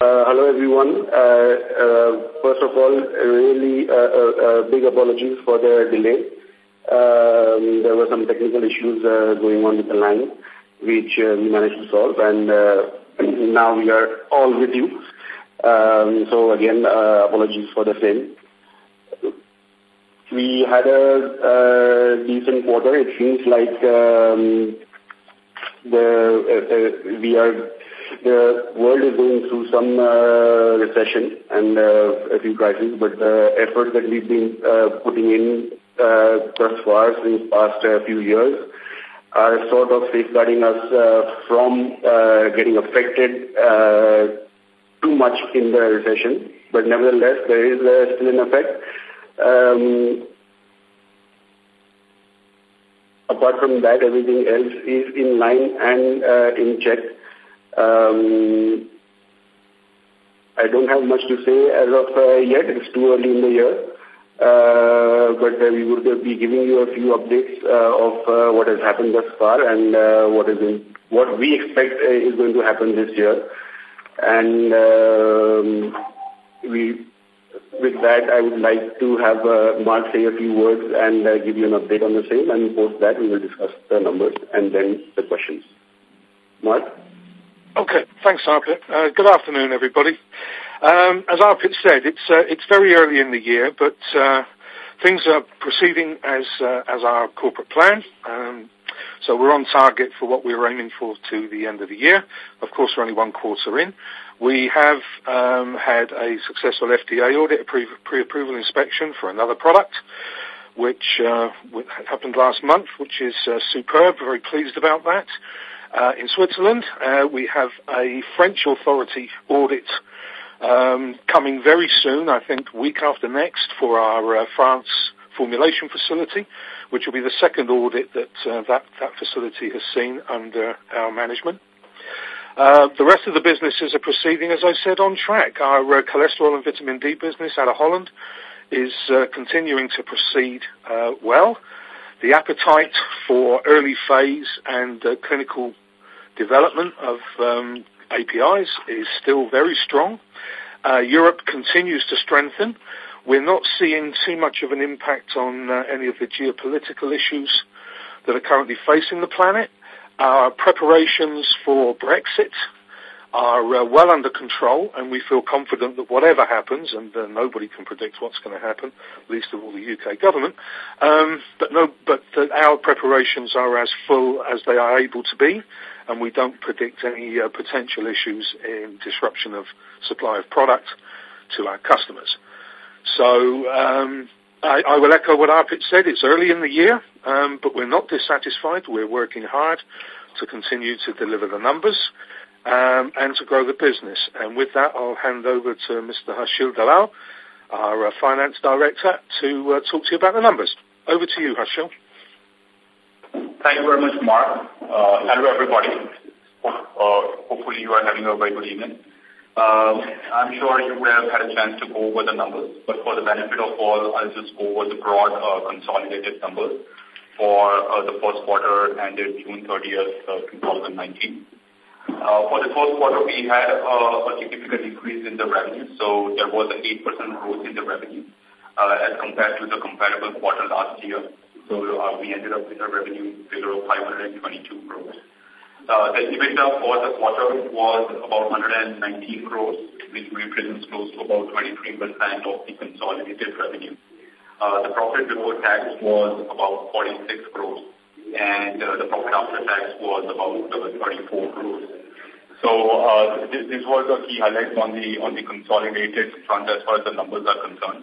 Uh, hello, everyone. Uh, uh, First of all, really uh, uh, big apologies for the delay. Um, There were some technical issues going on with the line, which we managed to solve, and now we are all with you. Um, so again, apologies for the same. We had a decent quarter. It seems like um, the world is going through some uh, recession and uh, a few crises, but the effort that we've been uh, putting in thus far since past few years are sort of safeguarding us uh, from uh, getting affected too much in the recession. But nevertheless, there is still an effect. Um, apart from that, everything else is in line and in check. Um, I don't have much to say as of uh, yet. It's too early in the year. Uh, but uh, we will be giving you a few updates of what has happened thus far and what is what we expect is going to happen this year. And um, we, with that, I would like to have Mark say a few words and give you an update on the same, and post that, we will discuss the numbers and then the questions. Mark? Okay. Thanks, Arpit. Uh, Good afternoon, everybody. Um, As Arpit said, it's uh, it's very early in the year, but uh, things are proceeding as as our corporate plan. Um, So we're on target for what we're aiming for to the end of the year. Of course, we're only one quarter in. We have um, had a successful FDA audit, pre-approval inspection for another product, which uh, happened last month, which is superb. Very pleased about that. In Switzerland, uh, we have a French authority audit um, coming very soon, I think week after next, for our uh, France formulation facility, which will be the second audit that that that facility has seen under our management. Uh, The rest of the businesses are proceeding, as I said, on track. Our uh, cholesterol and vitamin D business out of Holland is uh, continuing to proceed well. The appetite for early phase and clinical development of um, APIs is still very strong. Uh, Europe continues to strengthen. We're not seeing too much of an impact on uh, any of the geopolitical issues that are currently facing the planet. Our preparations for Brexit are well under control, and we feel confident that whatever happens, and uh, nobody can predict what's gonna happen, least of all, the U.K. government, um, but no, but that our preparations are as full as they are able to be, and we don't predict any uh, potential issues in disruption of supply of product to our customers. So, Um, I I, will echo what Arpit said. It's early in the year, um, but we're not dissatisfied. We're working hard to continue to deliver the numbers, and to grow the business. And with that, I'll hand over to Mr. Harshil Dalal, our Finance Director, to uh, talk to you about the numbers. Over to you, Harshil. Thank you very much, Mark. Uh, hello, everybody. Hopefully, you are having a very good evening. I'm sure you will have had a chance to go over the numbers, but for the benefit of all, I'll just go over the broad, uh, consolidated numbers for uh, the first quarter ended June 30th, 2019. For the first quarter, we had a significant increase in the revenue, so there was an 8% growth in the revenue, uh, as compared to the comparable quarter last year. So, we ended up with a revenue figure of 522 crores. Uh, The EBITDA for the quarter was about 119 crores, which represents close to about 23% of the consolidated revenue. Uh, The profit before tax was about 46 crores, and the profit after tax was about 34 crores. So, uh, this was the key highlights on the on the consolidated front as far as the numbers are concerned.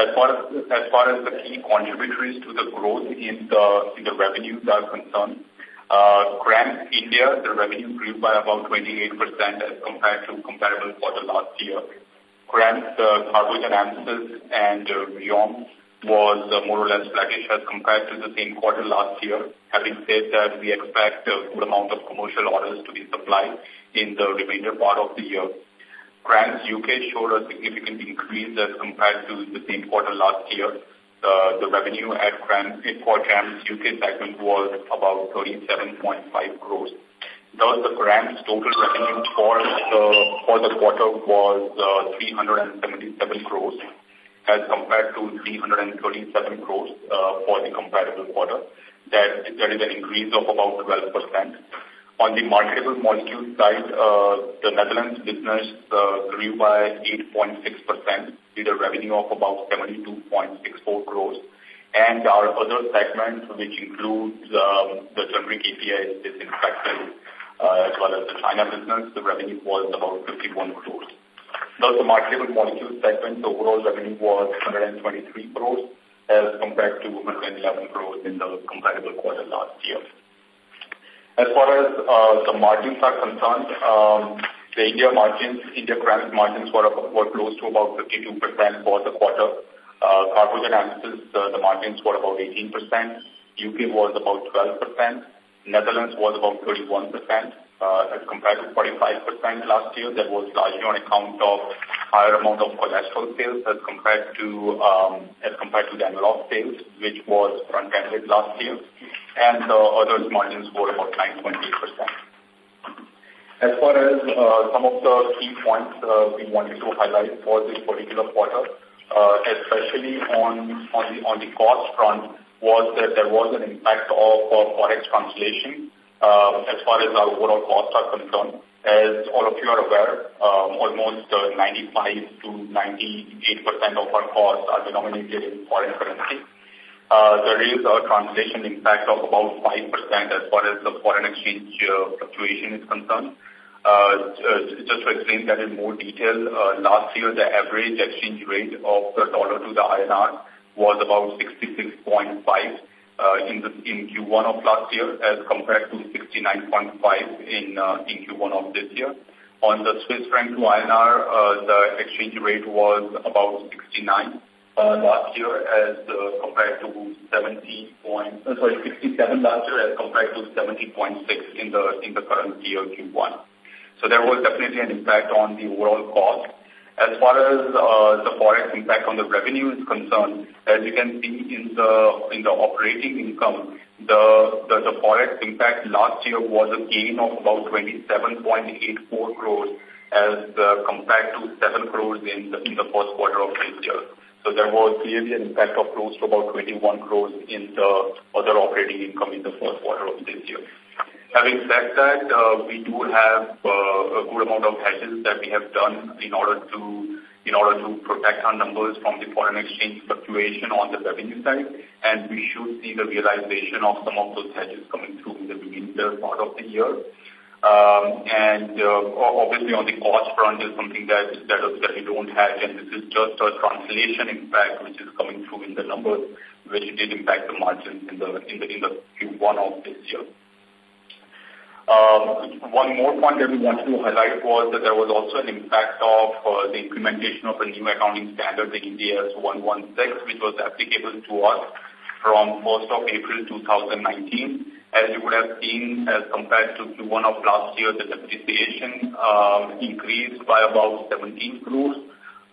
As far as as far as the key contributors to the growth in the in the revenues are concerned, uh, CRAMS India, the revenue grew by about 28% as compared to comparable quarter last year. CRAMS Carbogen and Rheon was more or less flattish as compared to the same quarter last year. Having said that, we expect a good amount of commercial orders to be supplied in the remainder part of the year. CRAMS UK showed a significant increase as compared to the same quarter last year. The revenue at CRAMS, for CRAMS UK segment was about 37.5 crores, Thus, the CRAMS total revenue for the, for the quarter was uh, 377 crores as compared to 337 crores uh, for the comparable quarter. That there is an increase of about 12%. On the marketable molecule side, uh, the Netherlands business uh, grew by 8.6% with a revenue of about 72.64 crores. And our other segment, which includes um, the generic API disinfectant, uh, as well as the China business, the revenue was about 51 crores. Thus, the marketable molecule segment, the overall revenue was 123 crores as compared to 111 crores in the comparable quarter last year. As far as uh, the margins are concerned, um, the India margins, India CRAMS margins were, were close to about 52% for the quarter. Uh, Carbogen Amcis, uh, the margins were about 18%. UK was about 12%. Netherlands was about 31% uh, as compared to 45% last year. That was largely on account of higher amount of cholesterol sales as compared to um, as compared to the sales, which was front-ended last year, and the others margins were about 9.8%. As far as uh, some of the key points uh, we wanted to highlight for this particular quarter, uh, especially on on the on the cost front, was that there was an impact of uh, forex translation uh, as far as our overall costs are concerned. As all of you are aware, um, almost uh, 95 to 98% of our costs are denominated in foreign currency. Uh, there is a translation impact of about 5% as far as the foreign exchange uh, fluctuation is concerned. Uh, just to explain that in more detail, uh, last year the average exchange rate of the dollar to the INR was about 66.5 uh, in, the, in Q1 of last year as compared to 69.5 in, uh, in Q1 of this year. On the Swiss franc to INR, uh, the exchange rate was about 69 uh, last year as uh, compared to 70 point, uh, sorry, 67 last year as compared to 70.6 in the in the current year Q1. So there was definitely an impact on the overall cost. As far as uh, the forex impact on the revenue is concerned, as you can see in the in the operating income, the the, the forex impact last year was a gain of about 27.84 crores as uh, compared to 7 crores in the in the first quarter of this year. So there was clearly an impact of close to about 21 crores in the other operating income in the first quarter of this year. Having said that, uh, we do have uh, a good amount of hedges that we have done in order to in order to protect our numbers from the foreign exchange fluctuation on the revenue side, and we should see the realization of some of those hedges coming through in the beginning part of the year. Um, and uh, obviously on the cost front is something that, that, that we don't hedge, and this is just a translation impact which is coming through in the numbers, which did impact the margins in the, in the, in the Q1 of this year. Um, one more point that we wanted to highlight was that there was also an impact of uh, the implementation of a new accounting standard, the Ind AS 116, which was applicable to us from 1st of April 2019. As you would have seen, as compared to Q1 of last year, the depreciation um, increased by about 17 crores.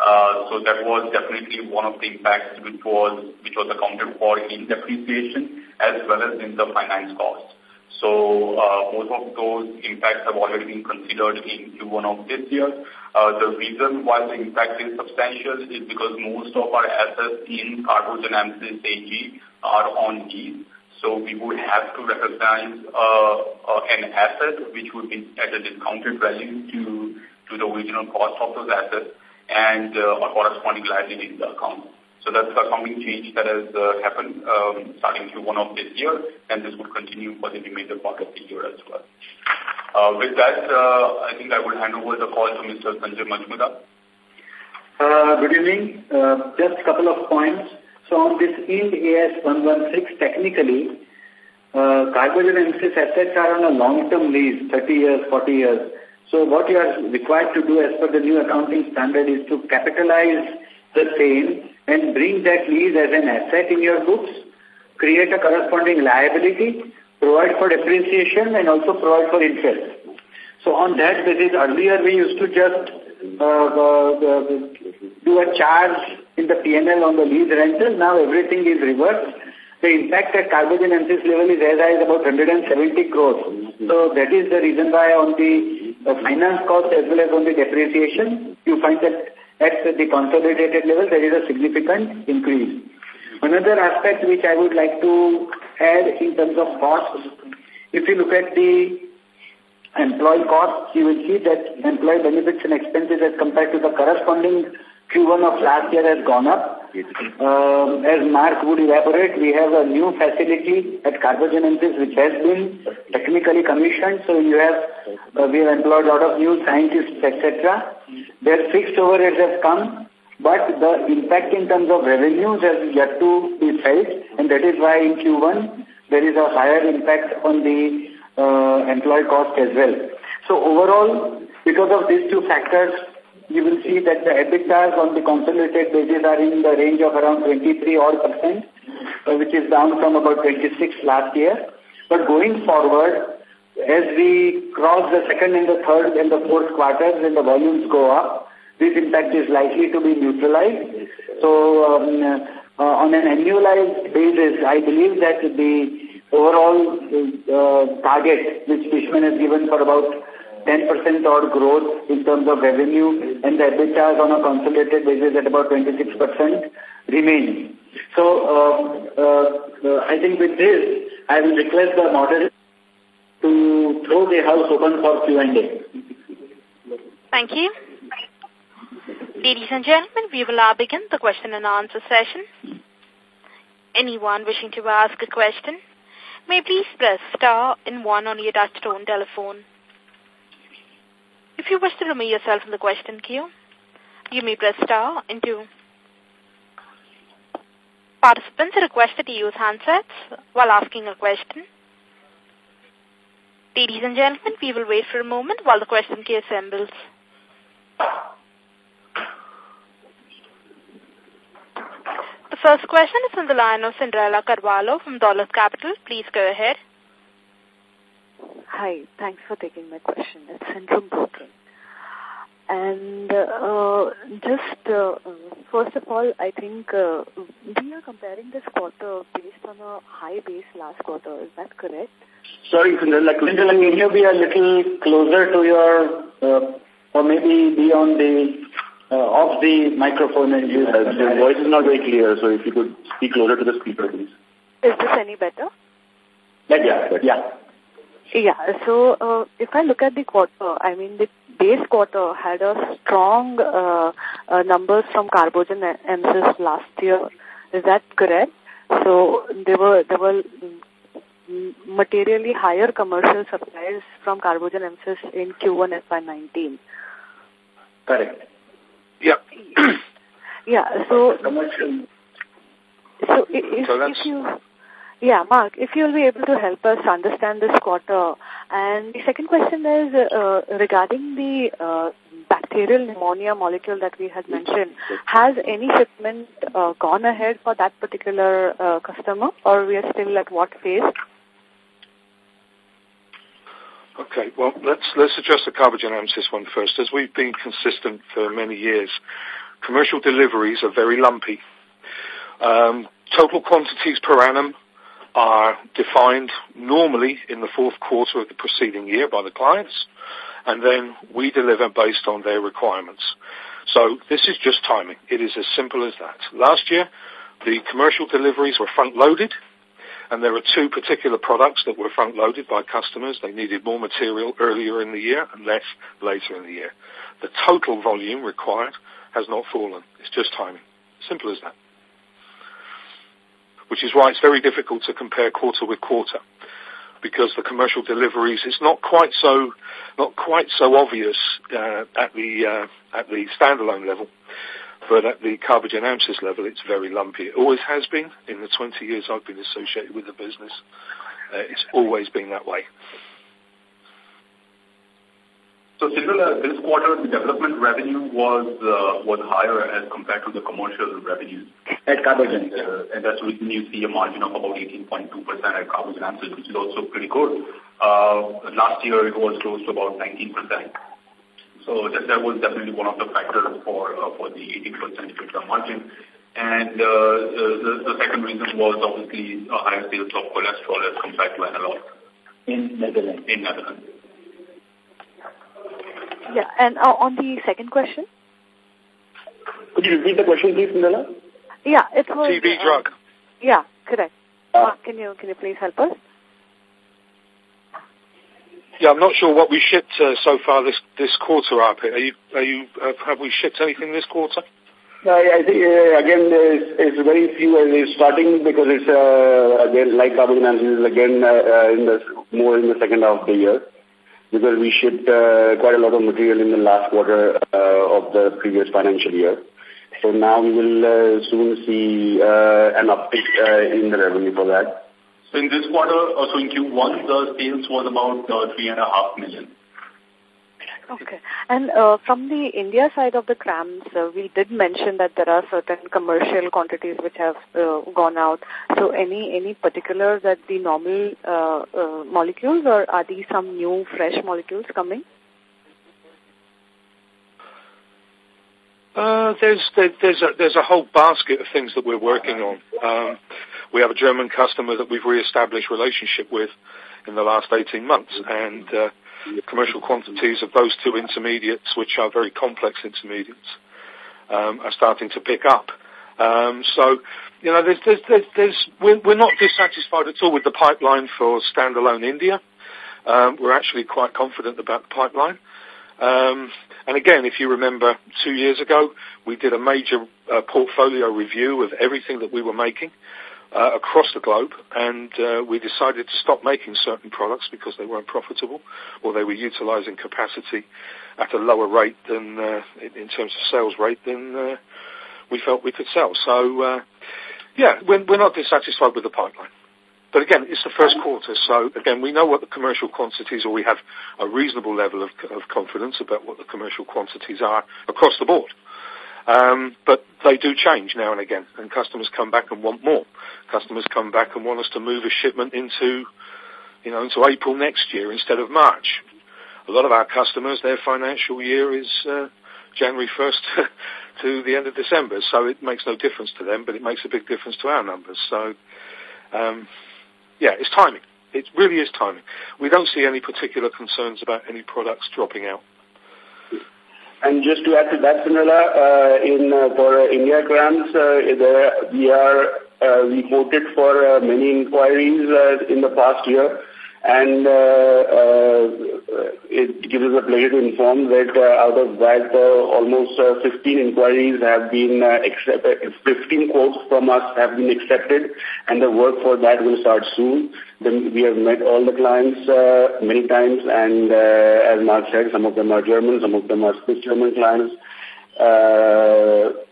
Uh, so that was definitely one of the impacts which was which was accounted for in depreciation as well as in the finance cost. So uh, both of those impacts have already been considered in Q1 of this year. Uh, the reason why the impact is substantial is because most of our assets in Carbogen Amcis AG are on lease. So we would have to recognize uh, uh, an asset which would be at a discounted value to, to the original cost of those assets and uh, a corresponding liability in the account. So that's the accounting change that has uh, happened um, starting Q1 of this year, and this would continue for the remainder part of the year as well. Uh, with that, uh, I think I will hand over the call to Mr. Sanjay Majmudar. Uh, good evening. Uh, just a couple of points. So on this IND AS 116, technically, uh, Carbogen Amcis assets are on a long-term lease, 30 years, 40 years. So what you are required to do as per the new accounting standard is to capitalize the same and bring that lease as an asset in your books, create a corresponding liability, provide for depreciation and also provide for interest. So on that basis, earlier we used to just uh, uh, do a charge in the PNL on the lease rental. Now everything is reversed. The impact at Carbogen Amcis level is as high as about 170 crores. So that is the reason why on the, the finance cost as well as on the depreciation, you find that at the consolidated level, there is a significant increase. Another aspect which I would like to add in terms of costs, if you look at the employee costs, you will see that employee benefits and expenses as compared to the corresponding Q1 of last year has gone up. Um, as Mark would elaborate, we have a new facility at Carbogen which has been technically commissioned. So you have, uh, we have employed a lot of new scientists, etc. Their fixed overheads have come, but the impact in terms of revenues has yet to be felt, and that is why in Q1 there is a higher impact on the uh, employee cost as well. So overall, because of these two factors, you will see that the EBITDAs on the consolidated basis are in the range of around 23 odd percent, uh, which is down from about 26 last year. But going forward, as we cross the second and the third and the fourth quarters and the volumes go up, this impact is likely to be neutralized. So um, uh, on an annualized basis, I believe that the overall uh, target which Dishman has given for about 10% odd growth in terms of revenue and the EBITDA on a consolidated basis at about 26% remains. So uh, uh, I think with this, I will request the moderator to throw the house open for Q&A. Thank you. Ladies and gentlemen, we will now begin the question and answer session. Anyone wishing to ask a question may please press star and one on your touchtone telephone. If you wish to remove yourself from the question queue, you may press star and two. Participants are requested to use handsets while asking a question. Ladies and gentlemen, we will wait for a moment while the question queue assembles. The first question is from the line of Cyndrella Carvalho from Dollars Capital. Please go ahead. Hi, thanks for taking my question. It's Centrum Broking. And uh, just, uh, first of all, I think uh, we are comparing this quarter based on a high base last quarter. Is that correct? Sorry, Cyndrella. Cyndrella, can you be a little closer to your, uh, or maybe be on the uh, off the microphone and use uh, The voice is not very clear, so if you could speak closer to the speaker, please. Is this any better? Yeah, yeah. Yeah, so uh, if I look at the quarter, I mean the base quarter had a strong uh, uh, numbers from Carbogen Amcis last year. Is that correct? So there were there were materially higher commercial supplies from Carbogen Amcis in Q1 FY19. Correct. Yeah. yeah. So, Commercial. so if, so if you, yeah, Mark, if you'll be able to help us understand this quarter. And the second question is uh, regarding the uh, bacterial pneumonia molecule that we had mentioned. Has any shipment uh, gone ahead for that particular uh, customer, or we are still at what phase? Okay, well, let's let's address the Carbogen Amcis one first. As we've been consistent for many years, commercial deliveries are very lumpy. Um, total quantities per annum are defined normally in the fourth quarter of the preceding year by the clients, and then we deliver based on their requirements. So this is just timing. It is as simple as that. Last year, the commercial deliveries were front-loaded and there are two particular products that were front-loaded by customers. They needed more material earlier in the year and less later in the year. The total volume required has not fallen. It's just timing. Simple as that. Which is why it's very difficult to compare quarter with quarter because the commercial deliveries it's not quite so not quite so obvious uh, at the uh, at the standalone level but at the Carbogen Amcis level, it's very lumpy. It always has been. In the 20 years I've been associated with the business, uh, it's always been that way. So similar, this quarter, the development revenue was uh, was higher as compared to the commercial revenues. At Carbogen. Uh, and that's when you see a margin of about 18.2% at Carbogen which is also pretty good. Uh, last year, it was close to about 19%. So that, that was definitely one of the factors for uh, for the 18% EBITDA margin. And uh, the, the second reason was obviously a higher sales of cholesterol as compared to analog. In Netherlands. In Netherlands. Yeah, and uh, on the second question? Could you repeat the question, please, Cyndrella? Yeah, it was... TB uh, drug. Yeah, correct. Uh, Mark, can you, can you please help us? Yeah, I'm not sure what we shipped uh, so far this this quarter, Arpit. Are you are you uh, have we shipped anything this quarter? I, I think uh, again it's, it's very few. Uh, it's starting because it's uh, again like carbon is again uh, uh, in the more in the second half of the year because we shipped uh, quite a lot of material in the last quarter uh, of the previous financial year. So now we will uh, soon see uh, an uptick uh, in the revenue for that. So in this quarter, also in Q1, the sales was about uh, three and a half million. Okay. And uh, from the India side of the CRAMS, uh, we did mention that there are certain commercial quantities which have uh, gone out. So any any particular that the normal uh, uh, molecules or are these some new fresh molecules coming? Uh, there's there, there's a there's a whole basket of things that we're working on. Um, we have a German customer that we've re-established relationship with in the last 18 months, and uh, commercial quantities of those two intermediates, which are very complex intermediates, um, are starting to pick up. Um, so, you know, there's, there's, there's, there's we're, we're, not dissatisfied at all with the pipeline for standalone India. Um, we're actually quite confident about the pipeline. Um, and again, if you remember two years ago, we did a major uh, portfolio review of everything that we were making uh, across the globe, and uh, we decided to stop making certain products because they weren't profitable or they were utilizing capacity at a lower rate than, uh, in terms of sales rate, than uh, we felt we could sell. So, uh, yeah, we're, we're not dissatisfied with the pipeline. But again, it's the first quarter, so again, we know what the commercial quantities, or we have a reasonable level of, of confidence about what the commercial quantities are across the board. Um, but they do change now and again, and customers come back and want more. Customers come back and want us to move a shipment into, you know, into April next year instead of March. A lot of our customers, their financial year is uh, January 1st to the end of December, so it makes no difference to them, but it makes a big difference to our numbers. So, um, yeah, it's timing. It really is timing. We don't see any particular concerns about any products dropping out. And just to add to that, Cyndrella, uh, in uh, for uh, India CRAMS, uh, we are uh, we quoted for uh, many inquiries uh, in the past year, and uh, uh, it gives us a pleasure to inform that uh, out of that, almost uh, 15 inquiries have been accepted, 15 quotes from us have been accepted, and the work for that will start soon. Then we have met all the clients many times, and as Mark said, some of them are German, some of them are Swiss German clients. Uh,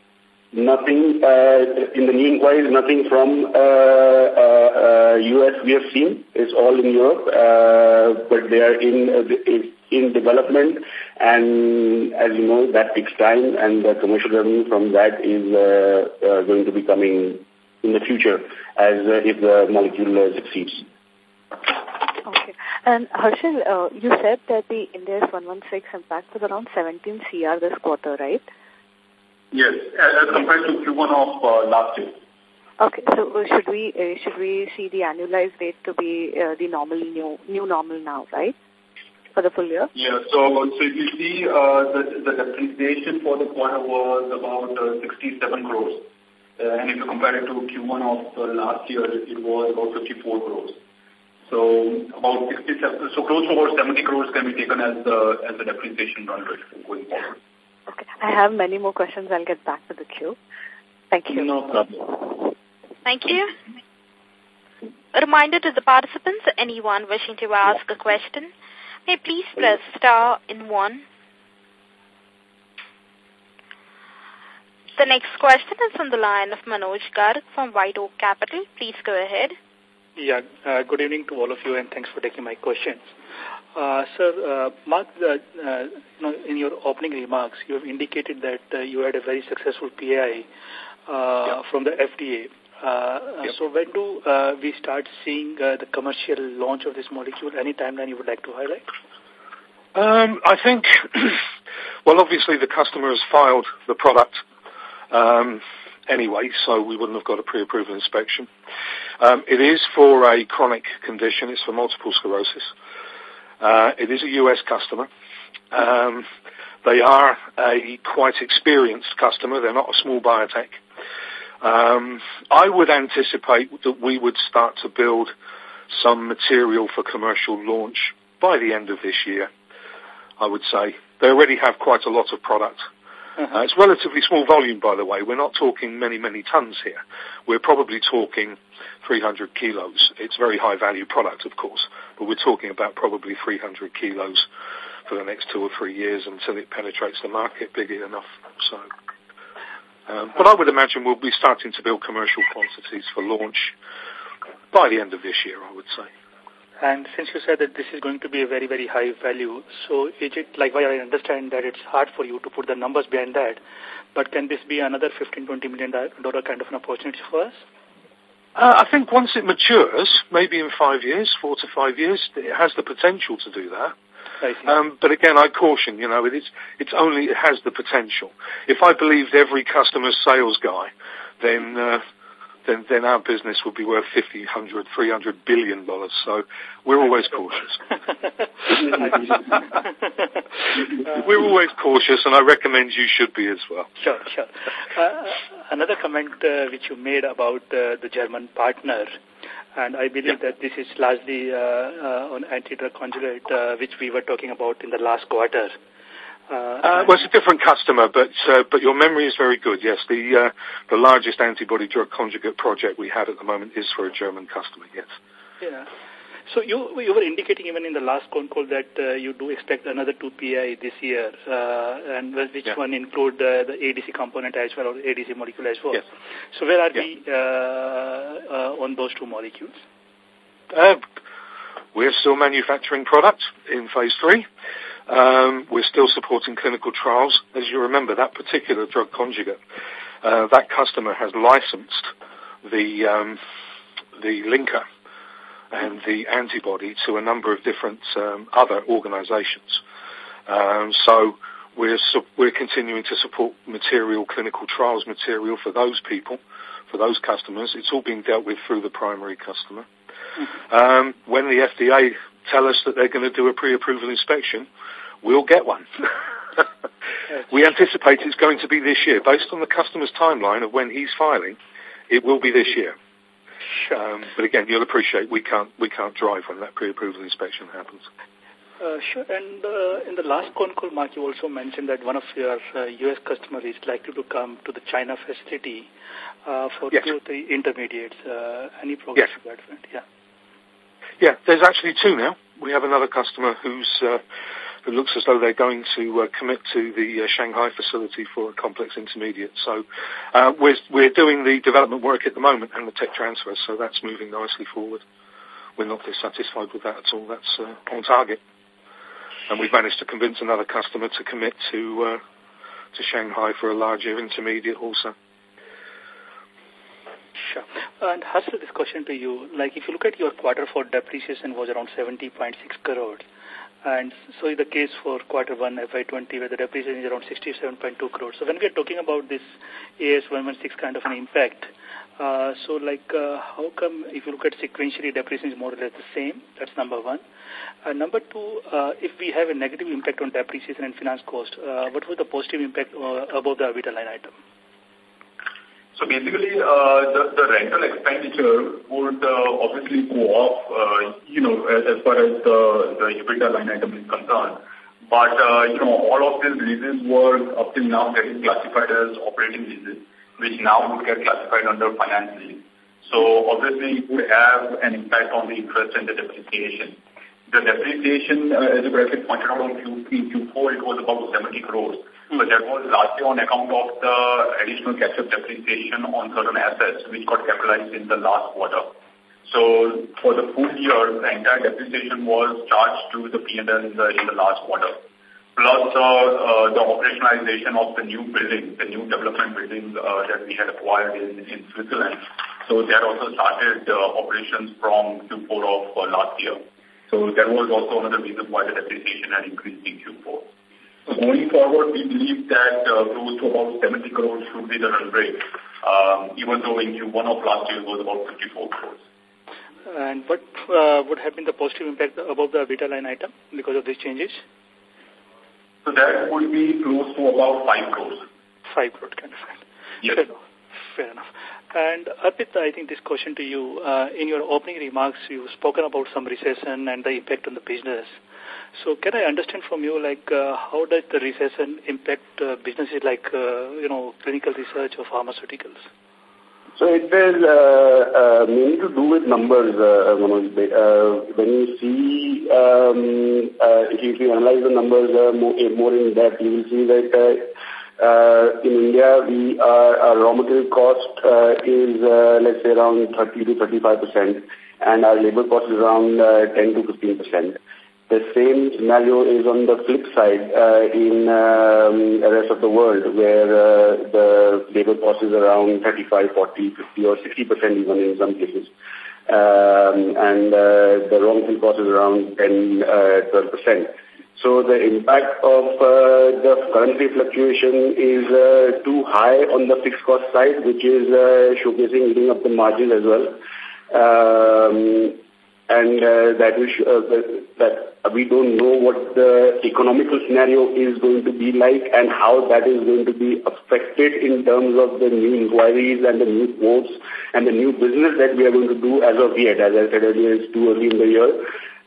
Nothing uh, in the new inquiries, nothing from uh, uh, US uh, we have seen. It's all in Europe, but they are in in development. And as you know, that takes time, and the commercial revenue from that is going to be coming in the future as if the molecule succeeds. Okay. And Harshil, uh, you said that the Ind AS 116 impact was around 17 CR this quarter, right? Yes, as compared to Q1 of uh, last year. Okay, so uh, should we uh, should we see the annualized rate to be uh, the normal new new normal now, right? For the full year? Yeah. So, so if you see, uh, the the depreciation for the quarter was about uh, 67 crores, uh, and if you compare it to Q1 of uh, last year, it was about 54 crores. So about 67, so close to about 70 crores can be taken as the as the depreciation run rate going forward. Okay. I have many more questions. I'll get back to the queue. Thank you. No problem. Thank you. A reminder to the participants, anyone wishing to ask a question, may please press star in one. The next question is from the line of Manoj Garg from White Oak Capital. Please go ahead. Yeah, uh, good evening to all of you and thanks for taking my questions. Uh, sir, uh, Mark, uh, uh, you know, in your opening remarks, you have indicated that uh, you had a very successful PI uh, yep. from the FDA. Uh, yep. So when do uh, we start seeing uh, the commercial launch of this molecule? Any timeline you would like to highlight? Um, I think, well, obviously the customer has filed the product um, anyway, so we wouldn't have got a pre-approval inspection. Um, it is for a chronic condition. It's for multiple sclerosis. Uh, it is a U.S. customer. Um, they are a quite experienced customer. They're not a small biotech. Um, I would anticipate that we would start to build some material for commercial launch by the end of this year, I would say. They already have quite a lot of product. Uh, it's relatively small volume, by the way. We're not talking many, many tons here. We're probably talking 300 kilos. It's very high value product, of course, but we're talking about probably 300 kilos for the next two or three years until it penetrates the market big enough. So, um, but I would imagine we'll be starting to build commercial quantities for launch by the end of this year, I would say. And since you said that this is going to be a very, very high value, so is it, like why I understand that it's hard for you to put the numbers behind that, but can this be another 15, 20 million dollar kind of an opportunity for us? Uh, I think once it matures, maybe in five years, four to five years, it has the potential to do that. Um, but again, I caution, you know, it's, it's only, it has the potential. If I believed every customer's sales guy, then, uh, then, then our business would be worth 50, 100, 300 billion dollars. So we're always cautious. we're always cautious, and I recommend you should be as well. Sure, sure. Uh, another comment uh, which you made about uh, the German partner, and I believe yeah. that this is largely uh, uh, on anti-drug conjugate, uh, which we were talking about in the last quarter. Uh, uh, well, it's a different customer, but uh, but your memory is very good. Yes, the uh, the largest antibody drug conjugate project we have at the moment is for a German customer. Yes. Yeah. So you you were indicating even in the last phone call that uh, you do expect another two PI this year, uh, and which yeah. one include uh, the ADC component as well or ADC molecule as well. Yes. So where are yeah. we uh, uh, on those two molecules? Uh, we're still manufacturing product in phase three. Um, we're still supporting clinical trials. As you remember, that particular drug conjugate, uh, that customer has licensed the um, the linker and the antibody to a number of different um, other organizations. Um, so we're, we're continuing to support material, clinical trials material for those people, for those customers. It's all being dealt with through the primary customer. Mm-hmm. Um, when the FDA tell us that they're going to do a pre-approval inspection, we'll get one. we anticipate it's going to be this year. Based on the customer's timeline of when he's filing, it will be this year. Um, but again, you'll appreciate we can't we can't drive when that pre-approval inspection happens. Uh, sure. And uh, in the last con call, Mark, you also mentioned that one of your uh, U.S. customers is likely to come to the China facility uh, for yes. two the intermediates. Uh, any progress yes. that? Yeah. Yeah, there's actually two now. We have another customer who's uh, it looks as though they're going to uh, commit to the uh, Shanghai facility for a complex intermediate. So uh, we're, we're doing the development work at the moment and the tech transfer, so that's moving nicely forward. We're not dissatisfied with that at all. That's uh, on target. And we've managed to convince another customer to commit to uh, to Shanghai for a larger intermediate also. Sure. And Harshil, this question to you. Like, if you look at your quarter four depreciation was around 70.6 crores. And so is the case for quarter one FY20 where the depreciation is around 67.2 crores. So when we are talking about this AS116 kind of an impact, uh, so like uh, how come if you look at sequentially depreciation is more or less the same? That's number one. Uh, number two, uh, if we have a negative impact on depreciation and finance cost, uh, what was the positive impact uh, above the EBITDA line item? So basically, uh, the, the rental expenditure would uh, obviously go off, uh, you know, as, as far as the, the EBITDA line item is concerned. But, uh, you know, all of these leases were up till now getting classified as operating leases, which now would get classified under finance lease. So obviously it would have an impact on the interest and the depreciation. The depreciation, uh, as you correctly pointed out on Q3, Q4, it was about 70 crores. That was largely on account of the additional catch-up depreciation on certain assets which got capitalized in the last quarter. So for the full year, the entire depreciation was charged to the P&L in the, in the last quarter. Plus uh, uh, the operationalization of the new building, the new development building uh, that we had acquired in, in Switzerland. So that also started uh, operations from Q4 of uh, last year. So that was also another reason why the depreciation had increased in Q4. Going forward, we believe that uh, close to about 70 crores should be the run rate, um, even though in Q1 of last year it was about 54 crores. And what uh, would have been the positive impact above the beta line item because of these changes? So that would be close to about 5 crores. 5 crores, kind of. Yes. Fair enough. Fair enough. And Arpit, I think this question to you. Uh, in your opening remarks, you've spoken about some recession and the impact on the business. So can I understand from you, like, uh, how does the recession impact uh, businesses like, uh, you know, clinical research or pharmaceuticals? So it has uh, uh, mainly to do with numbers, uh, Manoj. Uh, when you see, um, uh, if, you, analyze the numbers uh, more, more in depth, you will see that uh, uh, in India, we are, our raw material cost uh, is, uh, let's say, around 30 to 35 percent, and our labor cost is around uh, 10 to 15 percent. The same scenario is on the flip side uh, in um, the rest of the world where uh, the labor cost is around 35, 40, 50 or 60 percent even in some cases. Um, and uh, the material cost is around 10, uh, 12 percent. So the impact of uh, the currency fluctuation is uh, too high on the fixed cost side, which is uh, showcasing eating up the margin as well. Um, and uh, that, we uh, that we don't know what the economical scenario is going to be like and how that is going to be affected in terms of the new inquiries and the new quotes and the new business that we are going to do as of yet. As I said earlier, it's too early in the year.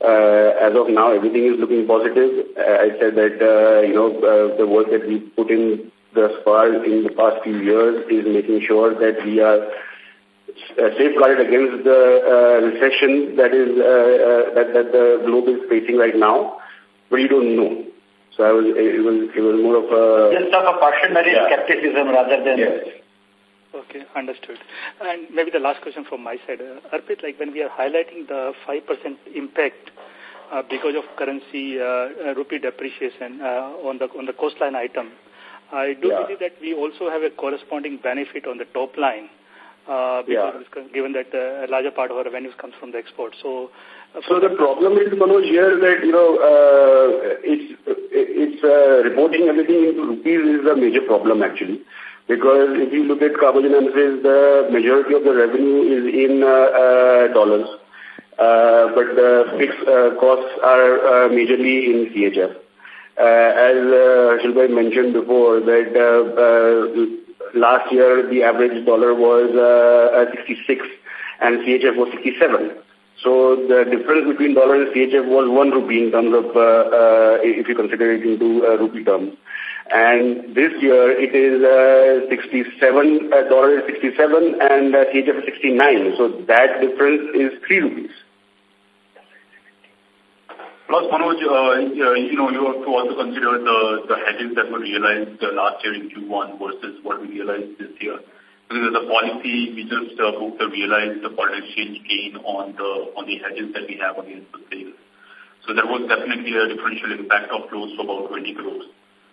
Uh, as of now, everything is looking positive. Uh, I said that, uh, you know, uh, the work that we put in thus far in the past few years is making sure that we are uh, safeguarded against the uh, recession that is uh, uh, that that the globe is facing right now, but you don't know. So I was it was it was more of a just of a cautionary yeah. skepticism rather than yes. Okay, understood. And maybe the last question from my side. Uh, Arpit, like when we are highlighting the 5% impact uh, because of currency uh, uh, rupee depreciation uh, on the on the cost line item, I do yeah. believe that we also have a corresponding benefit on the top line uh, yeah. given that uh, a larger part of our revenues comes from the export. So, uh, so the problem is, Manoj, here that, you know, uh, it's, it's uh, reporting everything into rupees is a major problem actually. Because if you look at Carbogen Amcis, the majority of the revenue is in uh, uh, dollars. Uh, but the fixed uh, costs are uh, majorly in CHF. Uh, as uh, Shilbai mentioned before, that uh, uh, last year the average dollar was uh, 66 and CHF was 67. So the difference between dollar and CHF was one rupee in terms of, uh, uh, if you consider it into uh, rupee terms. And this year it is uh, 67, uh, dollar is 67 and uh, CHF is 69. So that difference is 3 rupees. Plus, Manoj, uh, you know, you have to also consider the, the hedges that were realized uh, last year in Q1 versus what we realized this year. Because the policy, we just uh, booked the realized the foreign exchange gain on the on the hedges that we have against the sales. So there was definitely a differential impact of close to about 20 crores.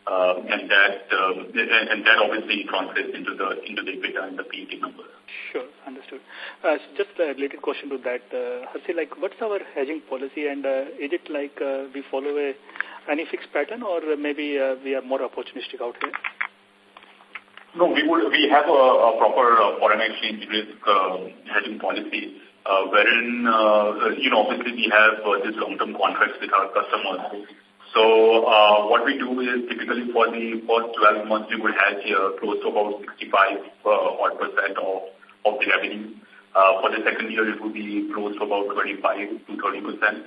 Uh, and that um, and that obviously translates into the into the EBITDA and the PAT numbers. Sure, understood. Uh, so just a related question to that, uh, Harsi, like what's our hedging policy, and uh, is it like uh, we follow a any fixed pattern, or maybe uh, we are more opportunistic out here? No, we would we have a, a proper uh, foreign exchange risk uh, hedging policy. Uh, wherein, uh, you know, obviously we have uh, these long-term contracts with our customers so uh, what we do is typically for the first 12 months we would hedge uh, close to about 65 uh, odd percent of, of the revenue. Uh, for the second year it would be close to about 25 to 30 percent.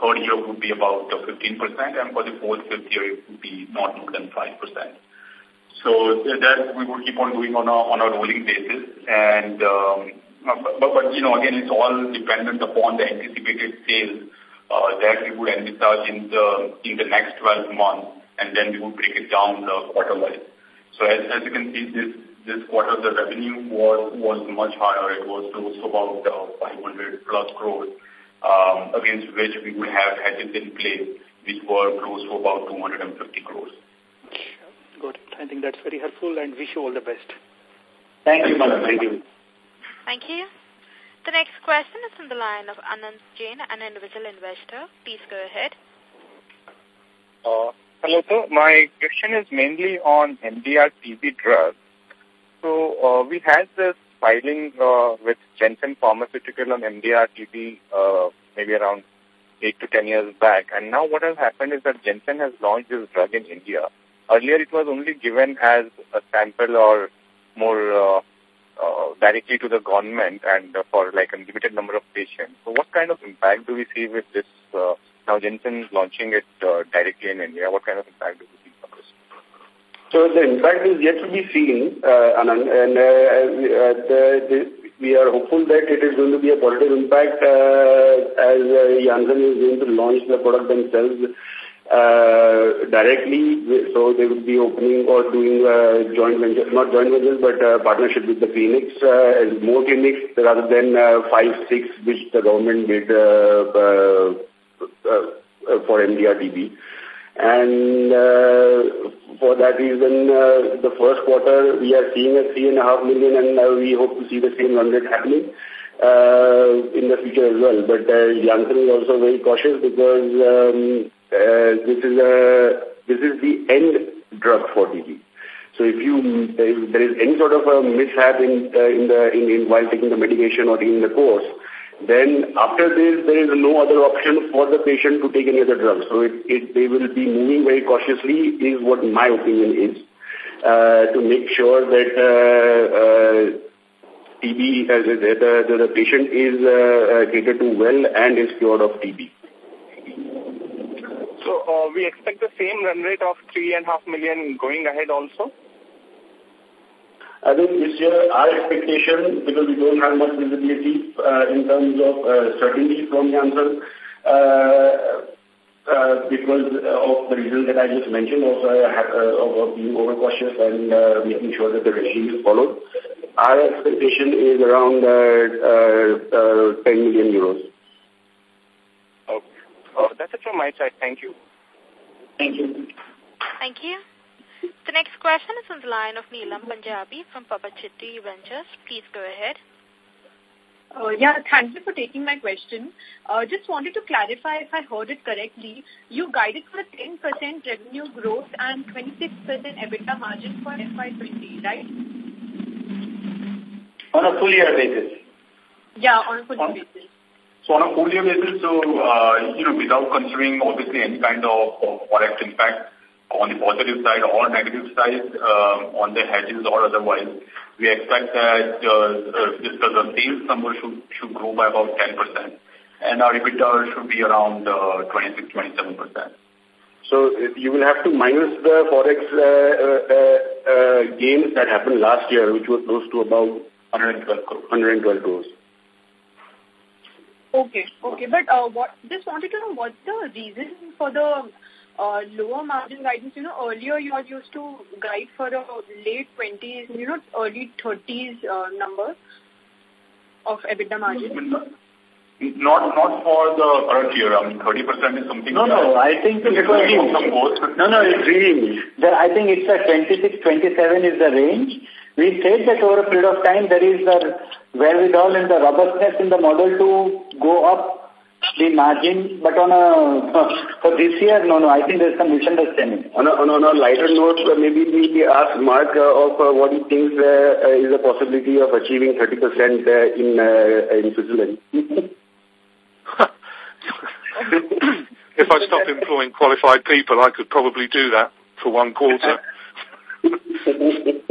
Third year would be about 15 percent and for the fourth, fifth year it would be not more than 5 percent. So that we would keep on doing on a, on a rolling basis and um, but, but, you know, again, it's all dependent upon the anticipated sales uh, that we would envisage in the in the next 12 months, and then we would break it down uh, quarter-wise. So as, as you can see, this this quarter the revenue was was much higher. It was close to about uh, 500 plus crores, um, against which we would have hedges in place, which were close to about 250 crores. Good. I think that's very helpful, and wish you all the best. Thank, Thank you, Thank you. Thank you. The next question is from the line of Anand Jain, an individual investor. Please go ahead. Uh, Hello, sir. My question is mainly on MDR TB drug. So uh, we had this filing uh, with Janssen Pharmaceutical on MDR TB uh, maybe around 8 to 10 years back. And now what has happened is that Janssen has launched this drug in India. Earlier it was only given as a sample or more uh, uh, directly to the government and uh, for like a limited number of patients. So what kind of impact do we see with this uh, now Janssen launching it uh, directly in India? What kind of impact do we see from this? So the impact is yet to be seen, uh, Anand, and uh, the, the, we are hopeful that it is going to be a positive impact uh, as uh, Janssen is going to launch the product themselves uh, directly. So they will be opening or doing uh, joint ventures, not joint ventures, but uh, partnership with the clinics, uh, and more clinics rather than uh, five, six, which the government did uh, uh, uh, for MDR-TB. And uh, for that reason, uh, the first quarter, we are seeing a three and a half million, and uh, we hope to see the same run rate happening uh, in the future as well. But uh, Janssen is also very cautious because um, uh, this is a this is the end drug for TB. So if you if there is any sort of a mishap in uh, in the in, in while taking the medication or in the course, then after this there is no other option for the patient to take any other drug. So it, it they will be moving very cautiously is what my opinion is uh, to make sure that uh, uh, TB uh, the, the, the patient is uh, catered to well and is cured of TB. So uh, we expect the same run rate of three and a half million going ahead also? I think this year our expectation, because we don't have much visibility uh, in terms of uh, certainty from Janssen, uh, uh, because of the reasons that I just mentioned, also uh, of being overcautious and uh, making sure that the regime is followed. Our expectation is around uh, uh, uh, 10 million euros. Uh, that's it from my side. Thank you. Thank you. Thank you. The next question is on the line of Neelam Punjabi from Papachitti Ventures. Please go ahead. Uh, yeah, thank you for taking my question. Uh, just wanted to clarify if I heard it correctly. You guided for a 10% revenue growth and 26% EBITDA margin for FY20, right? On a full year basis. Yeah, on a full year basis. So on a full year basis, so, uh, you know, without considering obviously any kind of, forex impact on the positive side or negative side, uh, on the hedges or otherwise, we expect that uh, uh, the, the sales number should, should grow by about 10%. And our EBITDA should be around uh, 26-27%. So you will have to minus the forex uh, uh, uh, gains that happened last year, which was close to about 112 crores. 112 crores. Okay, okay. But uh, what just wanted to know what's the reason for the uh, lower margin guidance? You know, earlier you all used to guide for the late 20s, you know, early 30s uh, numbers of EBITDA margin. Not not for the current year. I mean, 30% is something... No, no, I think it's really... No, no, it's really... The, I think it's a 26, 27 is the range. We said that over a period of time there is the wherewithal and the robustness in the model to go up the margin, but on a, for this year, no, no, I think there's some misunderstanding. On a, on a, on a lighter note, uh, maybe we ask Mark uh, of uh, what he thinks uh, is the possibility of achieving 30% uh, in, uh, in Switzerland. if I stop employing qualified people, I could probably do that for one quarter.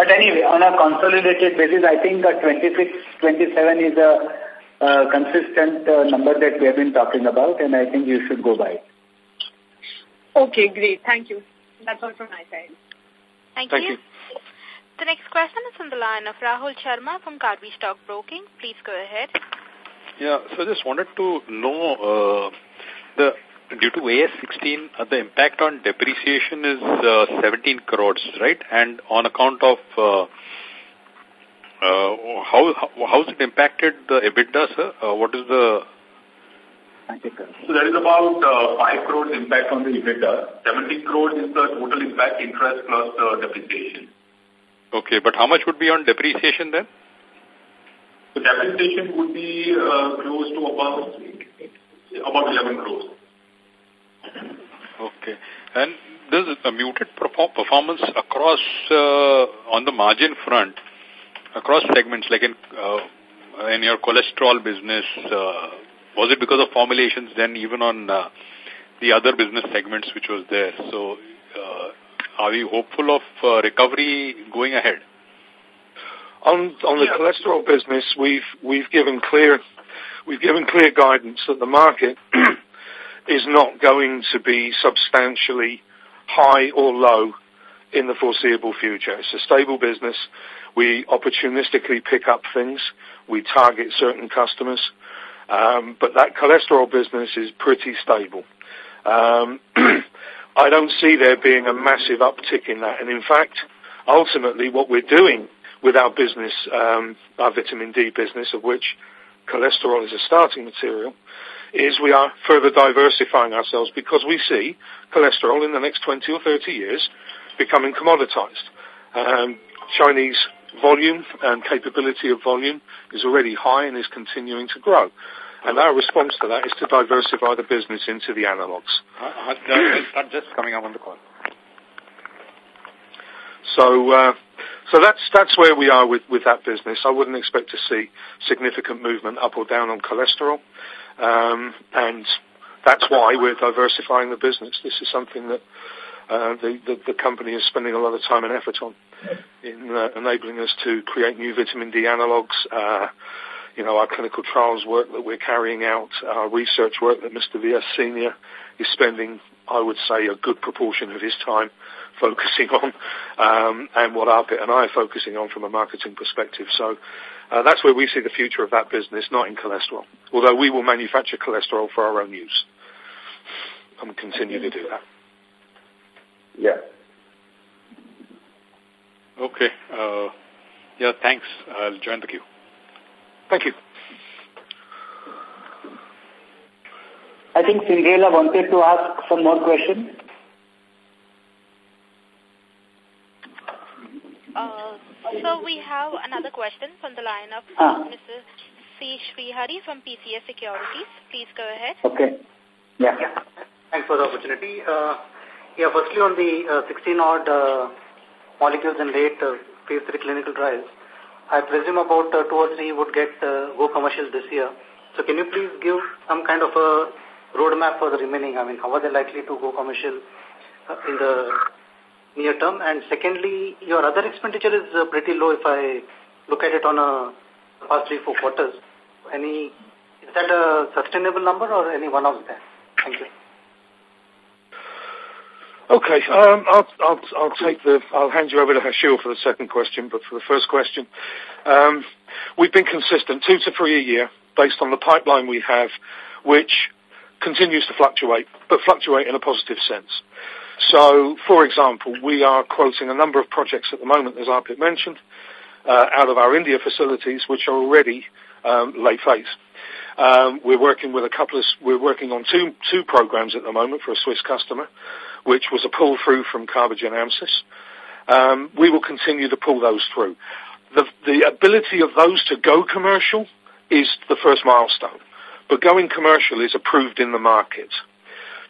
But anyway, on a consolidated basis, I think uh, 26, 27 is a uh, consistent uh, number that we have been talking about, and I think you should go by. It. Okay, great. Thank you. That's all from my side. Thank, Thank you. you. The next question is on the line of Rahul Sharma from Karvy Stock Broking. Please go ahead. Yeah, so I just wanted to know uh, the due to AS16, uh, the impact on depreciation is uh, 17 crores, right? And on account of uh, uh, how how how's it impacted the EBITDA, sir? Uh, what is the So there is about uh, 5 crores impact on the EBITDA. 17 crores is the total impact, interest plus uh, depreciation. okay? But how much would be on depreciation then? The depreciation would be uh, close to about about 11 crores. Okay. And there's a muted performance across, uh, on the margin front, across segments, like in, uh, in your cholesterol business, uh, was it because of formulations then even on uh, the other business segments which was there? So uh, are we hopeful of uh, recovery going ahead? On on the cholesterol business, we've we've given clear we've given clear guidance that the market is not going to be substantially high or low in the foreseeable future. It's a stable business. We opportunistically pick up things. We target certain customers. Um, but that cholesterol business is pretty stable. Um, I don't see there being a massive uptick in that. And in fact, ultimately what we're doing with our business, um, our vitamin D business, of which cholesterol is a starting material, is we are further diversifying ourselves because we see cholesterol in the next 20 or 30 years becoming commoditized. Um, Chinese volume and capability of volume is already high and is continuing to grow. And our response to that is to diversify the business into the analogs. Uh, uh, just coming up on the call. So, uh, so that's that's where we are with with that business. I wouldn't expect to see significant movement up or down on cholesterol, um, and that's why we're diversifying the business. This is something that uh, the, the, the company is spending a lot of time and effort on in uh, enabling us to create new vitamin D analogs. Uh, you know, our clinical trials work that we're carrying out, our research work that Mr. V.S. Senior is spending, I would say, a good proportion of his time focusing on, um, and what Arpit and I are focusing on from a marketing perspective. So that's where we see the future of that business, not in cholesterol. Although we will manufacture cholesterol for our own use and continue to do that. Yeah. Okay. Uh, yeah, thanks. I'll join the queue. Thank you. I think Cyndrella wanted to ask some more questions. Uh, so we have another question from the line of ah. Mr. C. Srihari from PCS Securities. Please go ahead. Okay. Yeah. yeah. Thanks for the opportunity. Uh, yeah, firstly on the uh, 16 odd uh, molecules in late uh, phase 3 clinical trials, I presume about uh, two or three would get uh, go commercial this year. So can you please give some kind of a roadmap for the remaining? I mean, how are they likely to go commercial uh, in the near term? And secondly, your other expenditure is uh, pretty low if I look at it on a past three, four quarters. Any, is that a sustainable number or any one of there? Thank you. Okay, um, I'll, I'll, I'll take the, I'll hand you over to Harshil for the second question, but for the first question, um, we've been consistent, two to three a year, based on the pipeline we have, which continues to fluctuate, but fluctuate in a positive sense. So, for example, we are quoting a number of projects at the moment, as Arpit mentioned, uh, out of our India facilities, which are already um, late phase. Um, we're working with a couple of, we're working on two, two programs at the moment for a Swiss customer which was a pull through from Carbogen. Um, we will continue to pull those through. The, the ability of those to go commercial is the first milestone, but going commercial is approved in the market.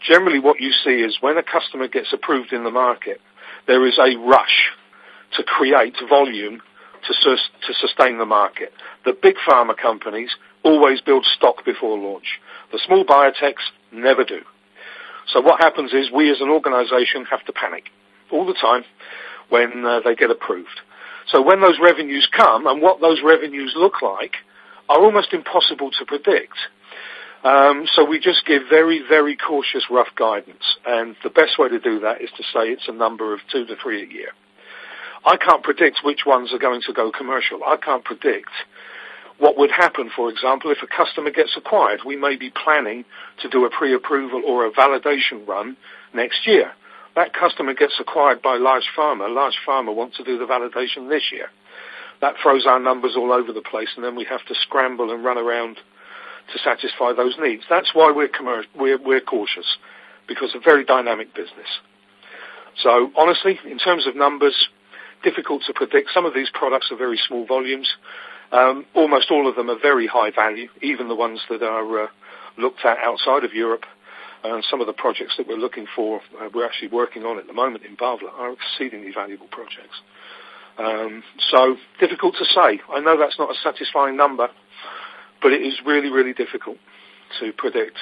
Generally what you see is when a customer gets approved in the market, there is a rush to create volume to, sus to sustain the market. The big pharma companies always build stock before launch. The small biotechs never do. So what happens is we as an organization have to panic all the time when uh, they get approved. So when those revenues come and what those revenues look like are almost impossible to predict. Um, so we just give very, very cautious rough guidance. And the best way to do that is to say it's a number of two to three a year. I can't predict which ones are going to go commercial. I can't predict what would happen, for example, if a customer gets acquired? We may be planning to do a pre-approval or a validation run next year. That customer gets acquired by large pharma. Large pharma wants to do the validation this year. That throws our numbers all over the place, and then we have to scramble and run around to satisfy those needs. That's why we're, we're, we're cautious, because it's a very dynamic business. So honestly, in terms of numbers, difficult to predict. Some of these products are very small volumes. Um, almost all of them are very high value, even the ones that are uh, looked at outside of Europe. and some of the projects that we're looking for, uh, we're actually working on at the moment in Bavla, are exceedingly valuable projects. Um, so difficult to say. I know that's not a satisfying number, but it is really, really difficult to predict,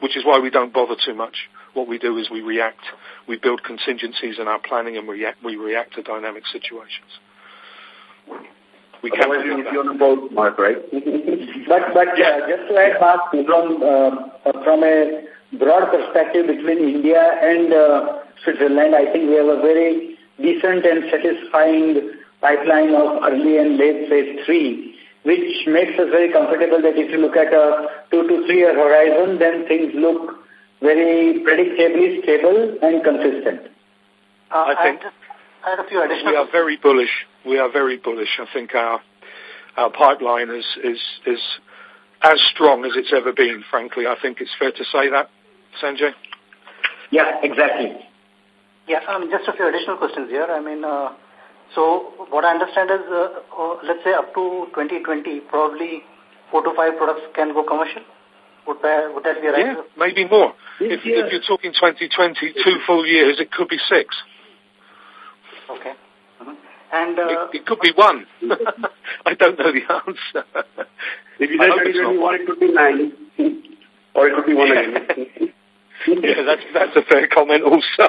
which is why we don't bother too much. What we do is we react, we build contingencies in our planning, and react, we react to dynamic situations. We can't Otherwise, you on the boat, Mark, right? but but uh, just to add, Mark, from uh, from a broad perspective between India and uh, Switzerland, I think we have a very decent and satisfying pipeline of early and late phase three, which makes us very comfortable that if you look at a two to three year horizon, then things look very predictably stable and consistent. Uh, I think I had a few additional. We are very bullish. We are very bullish. I think our our pipeline is is is as strong as it's ever been. Frankly, I think it's fair to say that, Sanjay. Yeah, exactly. Yeah, um, just a few additional questions here. I mean, uh, so what I understand is, uh, uh, let's say up to 2020, probably four to five products can go commercial. Would that, would that be right? Yeah, maybe more. If, if you're talking 2020, two full years, it could be six. Okay. Mm -hmm. And uh, it, it, could be one. I don't know the answer. if you say one, it could be nine, or it could be one again. yeah, that's that's a fair comment also.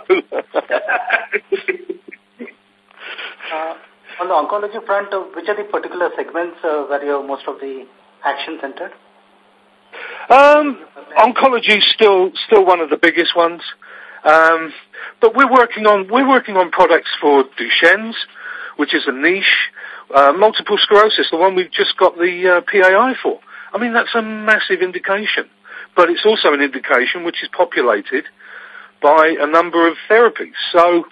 Uh, on the oncology front, uh, which are the particular segments uh, where you have most of the action centered? Um, oncology is still still one of the biggest ones, um, but we're working on we're working on products for Duchenne's, which is a niche, uh, multiple sclerosis, the one we've just got the uh, PAI for. I mean, that's a massive indication but it's also an indication which is populated by a number of therapies. So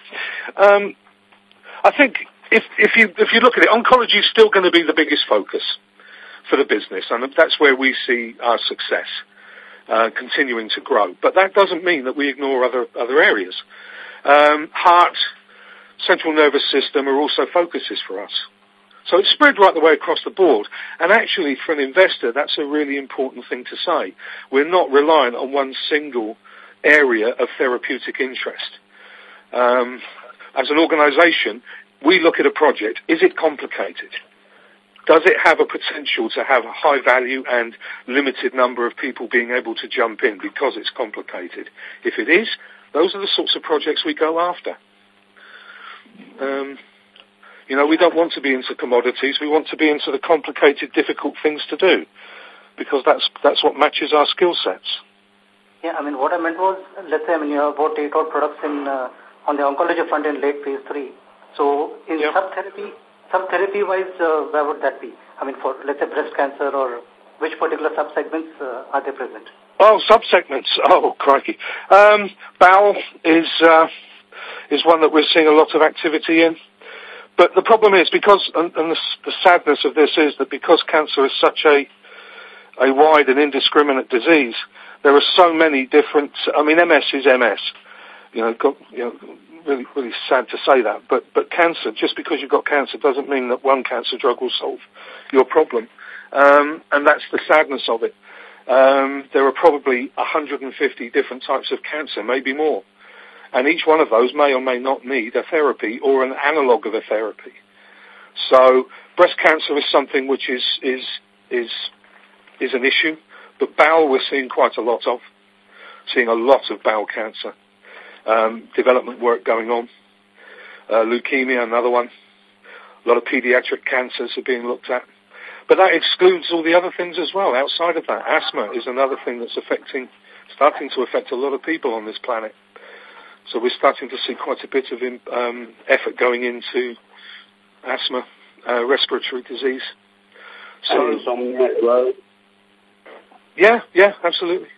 um, I think if, if, you, if you look at it, oncology is still going to be the biggest focus for the business, and that's where we see our success uh, continuing to grow. But that doesn't mean that we ignore other, other areas. Um, heart, central nervous system are also focuses for us. So it's spread right the way across the board. And actually, for an investor, that's a really important thing to say. We're not reliant on one single area of therapeutic interest. Um, as an organization, we look at a project. Is it complicated? Does it have a potential to have a high value and limited number of people being able to jump in because it's complicated? If it is, those are the sorts of projects we go after. Um, you know, we don't want to be into commodities. We want to be into the complicated, difficult things to do because that's, that's what matches our skill sets. Yeah, I mean, what I meant was, let's say, I mean, you have about eight odd products in, uh, on the oncology front in late phase three. So in yeah. sub-therapy, sub-therapy wise, uh, where would that be? I mean, for, let's say, breast cancer or which particular sub-segments uh, are they present? Oh, sub-segments. Oh, crikey. Um, bowel is, uh, is one that we're seeing a lot of activity in. But the problem is because, and, and the, the, sadness of this is that because cancer is such a a wide and indiscriminate disease, there are so many different. I mean, MS is MS. You know, got, you know, really, really sad to say that. But but cancer, just because you've got cancer, doesn't mean that one cancer drug will solve your problem. Um, and that's the sadness of it. Um, there are probably 150 different types of cancer, maybe more and each one of those may or may not need a therapy or an analog of a therapy. So breast cancer is something which is is is is an issue, but bowel we're seeing quite a lot of, seeing a lot of bowel cancer, um, development work going on. Uh, leukemia, another one. A lot of pediatric cancers are being looked at. But that excludes all the other things as well outside of that. Asthma is another thing that's affecting, starting to affect a lot of people on this planet. So we're starting to see quite a bit of um, effort going into asthma, uh, respiratory disease. So, insomnia as well? Yeah, yeah, absolutely.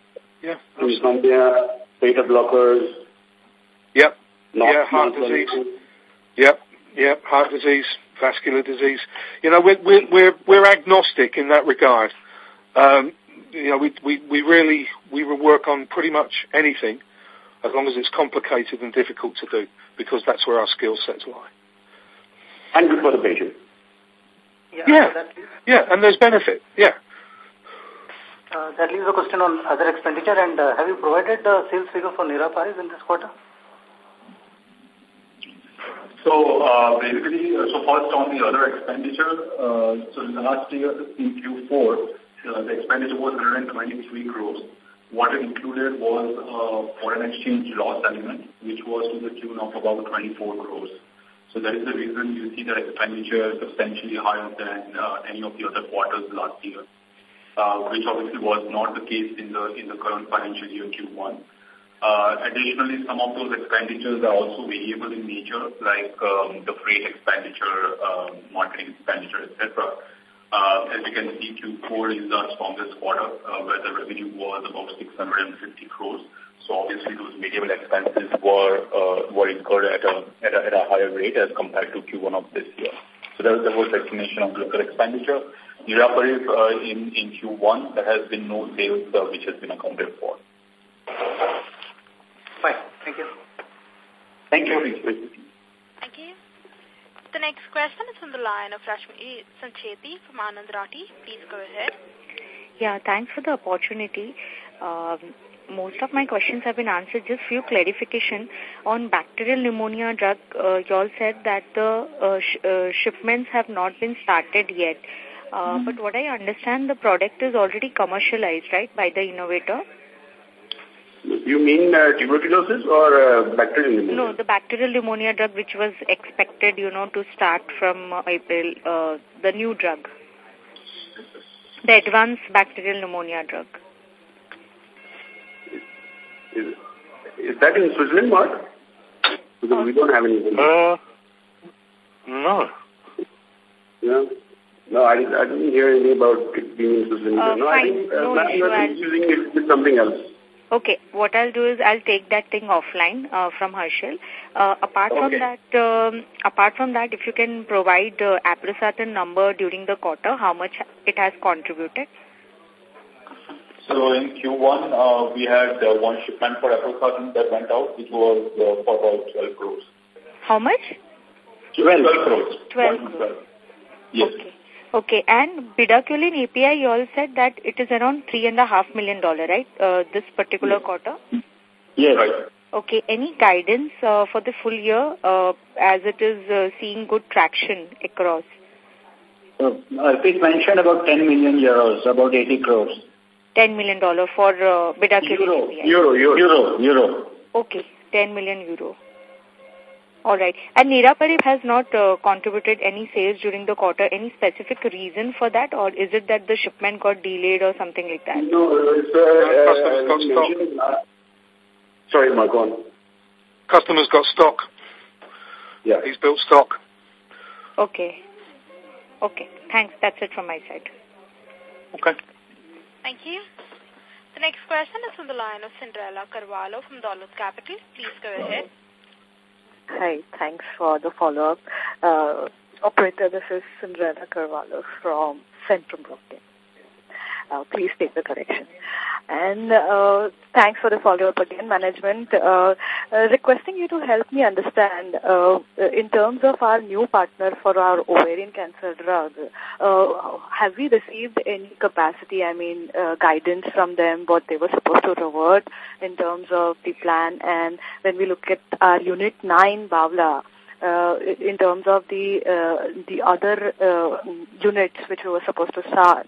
Yeah. Absolutely. Insomnia, beta blockers. Yep. yeah, heart disease. Yep, yep, heart disease, vascular disease. You know, we're, we're, we're, we're agnostic in that regard. Um, you know, we, we, we really, we will work on pretty much anything as long as it's complicated and difficult to do, because that's where our skill sets lie. And good for the patient. Yeah, yeah, yeah, and there's benefit, yeah. Uh, that leaves a question on other expenditure. And uh, have you provided the sales figure for Niraparib in this quarter? So uh, basically, uh, so first on the other expenditure, uh, so last year in Q4, uh, the expenditure was 123 crores. What it included was uh, foreign exchange loss element, which was to the tune of about 24 crores. So that is the reason you see that expenditure substantially higher than uh, any of the other quarters last year, uh, which obviously was not the case in the in the current financial year Q1. Uh, additionally, some of those expenditures are also variable in nature, like um, the freight expenditure, uh, marketing expenditure, etc. Uh, as you can see, Q4 is our strongest quarter, uh, where the revenue was about 650 crores. So obviously, those variable expenses were uh, were incurred at a, at a at a higher rate as compared to Q1 of this year. So that was the whole explanation of local expenditure. Uh, in in Q1, there has been no sales uh, which has been accounted for. Fine. Thank you. Thank you. Thank you. The next question is from the line of Rashmi Sancheti from Anand Rathi. Please go ahead. Yeah, thanks for the opportunity. Um, most of my questions have been answered. Just few clarification on bacterial pneumonia drug. Uh, you all said that the uh, sh uh, shipments have not been started yet. Uh, mm -hmm. But what I understand, the product is already commercialized, right, by the innovator? You mean uh, tuberculosis or uh, bacterial pneumonia? No, the bacterial pneumonia drug which was expected, you know, to start from uh, April, uh, the new drug. The advanced bacterial pneumonia drug. Is, is that in Switzerland, Mark? Because uh, we don't have any. Uh, no. Yeah. No, I, I didn't hear anything about it being in Switzerland. Uh, no, fine. I think uh, no, using it with something else. Okay, what I'll do is I'll take that thing offline uh, from Harshil. Uh, apart okay. from that, um, apart from that, if you can provide the uh, Eprosartan number during the quarter, how much it has contributed? So in Q1, uh, we had uh, one shipment for Eprosartan that went out, which was uh, for about 12 crores. How much? 12, 12 crores. 12 crores. Yes. Okay. Okay, and Bedaquiline API, you all said that it is around $3.5 million, right, uh, this particular yes. quarter? Yes. Right. Okay, any guidance uh, for the full year uh, as it is uh, seeing good traction across? So, uh, it mentioned about 10 million euros, about 80 crores. $10 million for uh, Bedaquiline euro, API? Euro, euro, euro, euro. Okay, 10 million euro. All right. And Niraparib has not uh, contributed any sales during the quarter. Any specific reason for that, or is it that the shipment got delayed or something like that? No, it's uh, customers got stock. Sorry, Mark, on. Customers got stock. Yeah. He's built stock. Okay. Okay. Thanks. That's it from my side. Okay. Thank you. The next question is from the line of Cyndrella Carvalho from Dollars Capital. Please go ahead. Hi, thanks for the follow-up. Uh, operator, this is Cyndrella Carvalho from Centrum Broking. Uh, please take the correction. And uh, thanks for the follow-up again, management. Uh, uh, requesting you to help me understand, uh, in terms of our new partner for our ovarian cancer drug, uh, have we received any capacity, I mean, uh, guidance from them, what they were supposed to revert in terms of the plan? And when we look at our Unit 9, Bavla, uh, in terms of the uh, the other uh, units which we were supposed to start,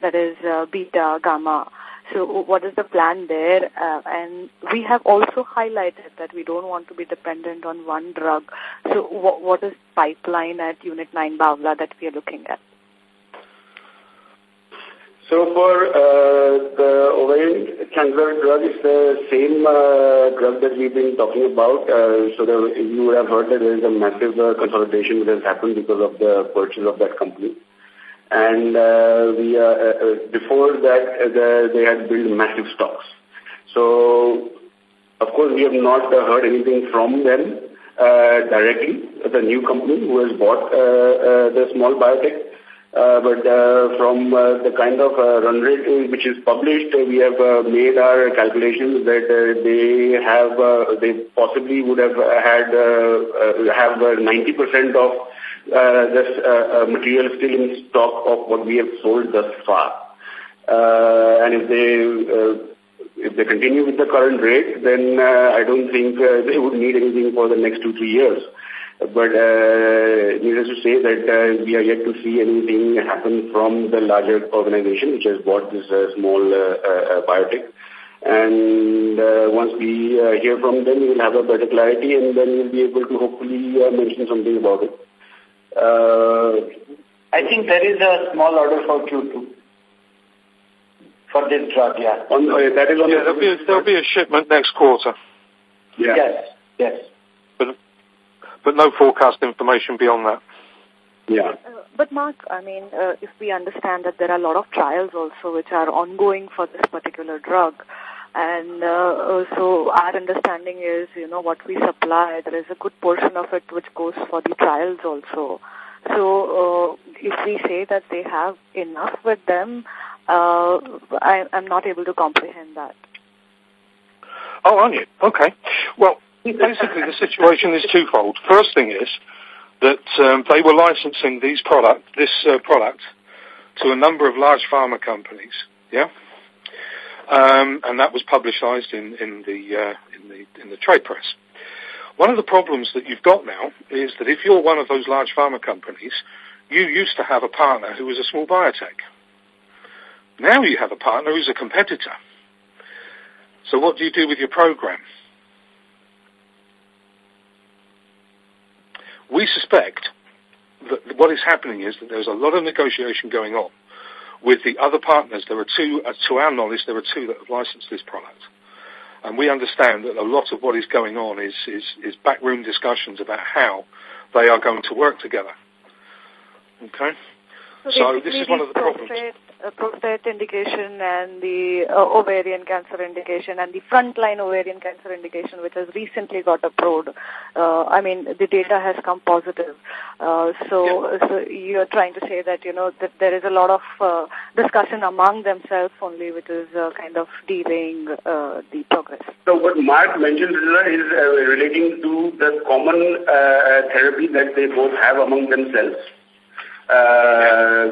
that is uh, beta, gamma. So what is the plan there? Uh, and we have also highlighted that we don't want to be dependent on one drug. So what, is pipeline at Unit 9 Bavla that we are looking at? So for uh, the ovarian cancer drug, it's the same uh, drug that we've been talking about. Uh, so you would have heard that there is a massive uh, consolidation that has happened because of the purchase of that company. And uh, we uh, uh, before that, uh, the, they had built massive stocks. So, of course, we have not uh, heard anything from them uh, directly, the new company who has bought uh, uh, the small biotech. Uh, but uh, from uh, the kind of uh, run rate which is published, uh, we have uh, made our calculations that uh, they have, uh, they possibly would have had, uh, uh, have 90% of uh, this uh, uh, material still in stock of what we have sold thus far. Uh, and if they if they continue with the current rate, then uh, I don't think uh, they would need anything for the next two, three years. But uh, needless to say that uh, we are yet to see anything happen from the larger organization which has bought this uh, small uh, uh, biotech. And uh, once we uh, hear from them, we will have a better clarity and then we'll be able to hopefully uh, mention something about it. Uh, I think there is a small order for Q2 for this drug, yeah. On, uh, that is on yeah, there'll be, a, there'll be a shipment next quarter. Yeah. Yes, yes. But, but no forecast information beyond that. Yeah. Uh, but Mark, I mean, uh, if we understand that there are a lot of trials also which are ongoing for this particular drug, and uh, uh, so our understanding is, you know, what we supply, there is a good portion of it which goes for the trials also. So uh, if we say that they have enough with them, uh, I, I'm not able to comprehend that. Oh, aren't you? Okay. Well, basically the situation is twofold. First thing is that um, they were licensing these product, this uh, product to a number of large pharma companies. Yeah. Um, and that was publicized in, in the uh, in the in the trade press. One of the problems that you've got now is that if you're one of those large pharma companies, you used to have a partner who was a small biotech. Now you have a partner who's a competitor. So what do you do with your program? We suspect that what is happening is that there's a lot of negotiation going on with the other partners. There are two, uh, to our knowledge, there are two that have licensed this product. And we understand that a lot of what is going on is, is, is backroom discussions about how they are going to work together. Okay? So, so this is one of the problems uh, prostate indication and the uh, ovarian cancer indication and the frontline ovarian cancer indication, which has recently got approved. Uh, I mean, the data has come positive. Uh, so, yeah. so you're trying to say that, you know, that there is a lot of uh, discussion among themselves only, which is uh, kind of delaying uh, the progress. So what Mark mentioned is uh, relating to the common uh, therapy that they both have among themselves uh,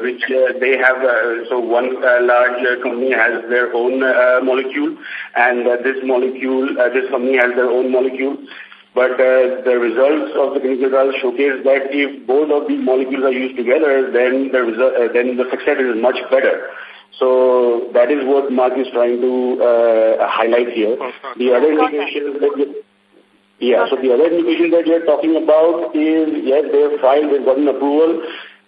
which uh, they have, uh, so one uh, large uh, company has their own uh, molecule, and uh, this molecule, uh, this company has their own molecule. But uh, the results of the clinical trials showcase that if both of these molecules are used together, then the result, uh, then the success is much better. So that is what Mark is trying to uh, highlight here. The other indication that yeah, so the other indication that you're talking about is, yes, they have filed, they've gotten approval,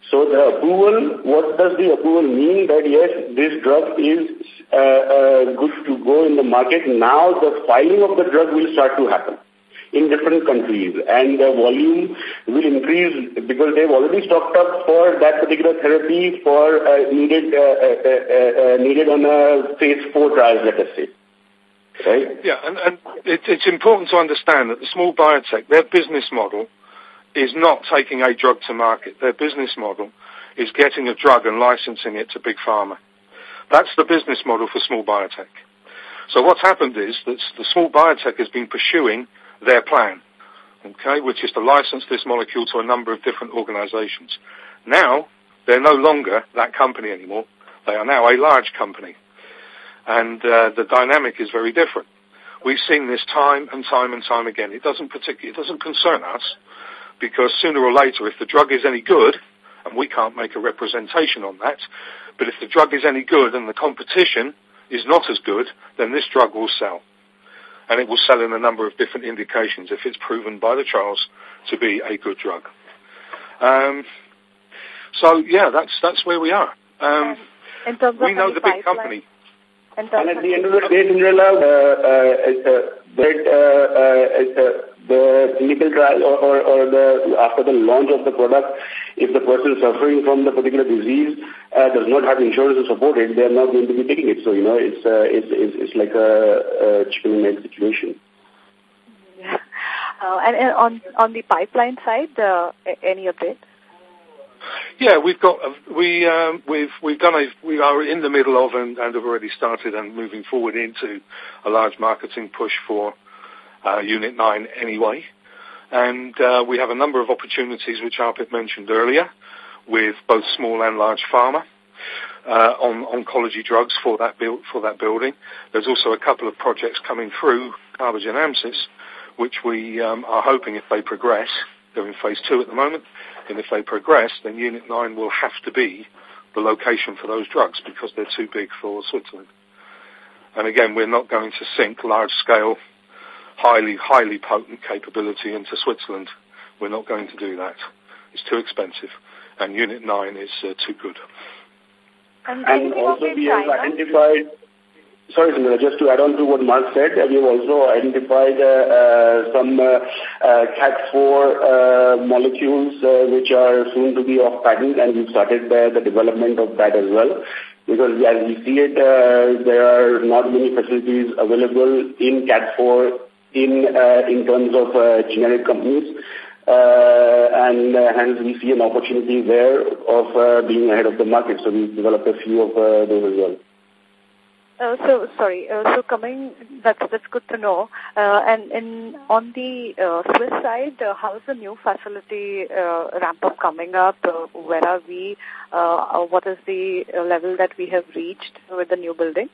so the approval, what does the approval mean? That yes, this drug is uh, uh, good to go in the market. Now the filing of the drug will start to happen in different countries and the volume will increase because they've already stocked up for that particular therapy for uh, needed uh, uh, uh, uh needed on a phase 4 trials, let us say. Right? Yeah, and, and it, it's important to understand that the small biotech, their business model is not taking a drug to market. Their business model is getting a drug and licensing it to big pharma. That's the business model for small biotech. So what's happened is that the small biotech has been pursuing their plan, okay, which is to license this molecule to a number of different organizations. Now, they're no longer that company anymore. They are now a large company. And uh, the dynamic is very different. We've seen this time and time and time again. It doesn't particularly, it doesn't concern us because sooner or later, if the drug is any good, and we can't make a representation on that, but if the drug is any good and the competition is not as good, then this drug will sell. And it will sell in a number of different indications if it's proven by the trials to be a good drug. Um, so yeah, that's that's where we are. Um, we know the, the big company. And, and at the end of the day, Cyndrella, uh, uh, uh, that uh, uh, uh, the clinical trial or, or, or the after the launch of the product, if the person suffering from the particular disease uh, does not have insurance to support it, they are not going to be taking it. So you know, it's uh, it's, it's it's like a, a chicken and egg situation. Yeah. Uh, and, and on on the pipeline side, uh, any update? Yeah, we've got we um, we've we've done a we are in the middle of and, and have already started and moving forward into a large marketing push for uh, Unit 9 anyway. And uh, we have a number of opportunities which Arpit mentioned earlier with both small and large pharma. uh, on oncology drugs for that, build, for that building. There's also a couple of projects coming through Carbogen Amcis, which we um, are hoping if they progress, they're in phase two at the moment, and if they progress, then Unit 9 will have to be the location for those drugs because they're too big for Switzerland. And again, we're not going to sink large-scale, highly, highly potent capability into Switzerland. We're not going to do that. It's too expensive, and Unit 9 is uh, too good. And, and also we have identified Sorry, just to add on to what Mark said, we have also identified uh, uh, some uh, uh, CAT4 uh, molecules uh, which are soon to be off patent, and we've started the development of that as well. Because as we see it, there are not many facilities available in CAT4 in in terms of generic companies. and hence we see an opportunity there of being ahead of the market. So we've developed a few of those as well. Uh, so sorry. Uh, so coming, that's that's good to know. Uh, and in on the uh, Swiss side, uh, how is the new facility uh, ramp up coming up? Uh, where are we? Uh, uh what is the uh, level that we have reached with the new building?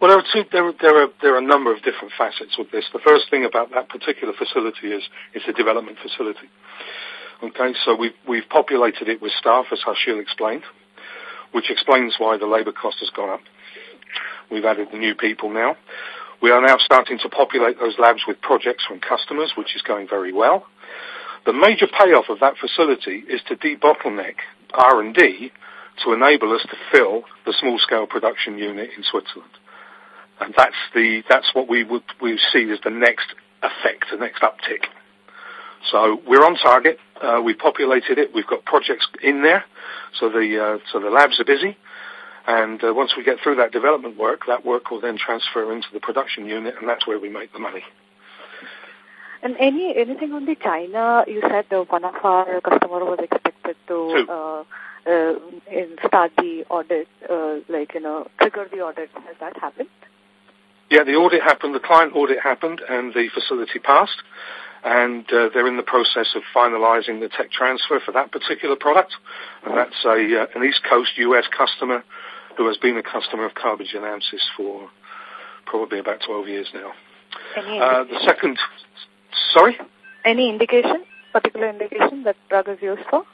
Well, there are, two, there, there, are, there are a number of different facets with this. The first thing about that particular facility is it's a development facility. Okay, so we've, we've populated it with staff, as Harshil explained, which explains why the labour cost has gone up. We've added the new people now. We are now starting to populate those labs with projects from customers, which is going very well. The major payoff of that facility is to debottleneck R&D to enable us to fill the small-scale production unit in Switzerland. And that's the that's what we would we see as the next effect, the next uptick. So we're on target. Uh, we've populated it. We've got projects in there, so the uh, so the labs are busy. And uh, once we get through that development work, that work will then transfer into the production unit, and that's where we make the money. And any anything on the China? You said uh, one of our customer was expected to uh, uh, start the audit, uh, like you know, trigger the audit. Has that happened? Yeah, the audit happened. The client audit happened, and the facility passed. And uh, they're in the process of finalising the tech transfer for that particular product. And that's a uh, an East Coast U.S. customer who has been a customer of Carbogen Amcis for probably about 12 years now. Uh, the second, sorry? Any indication, particular indication that drug is used for?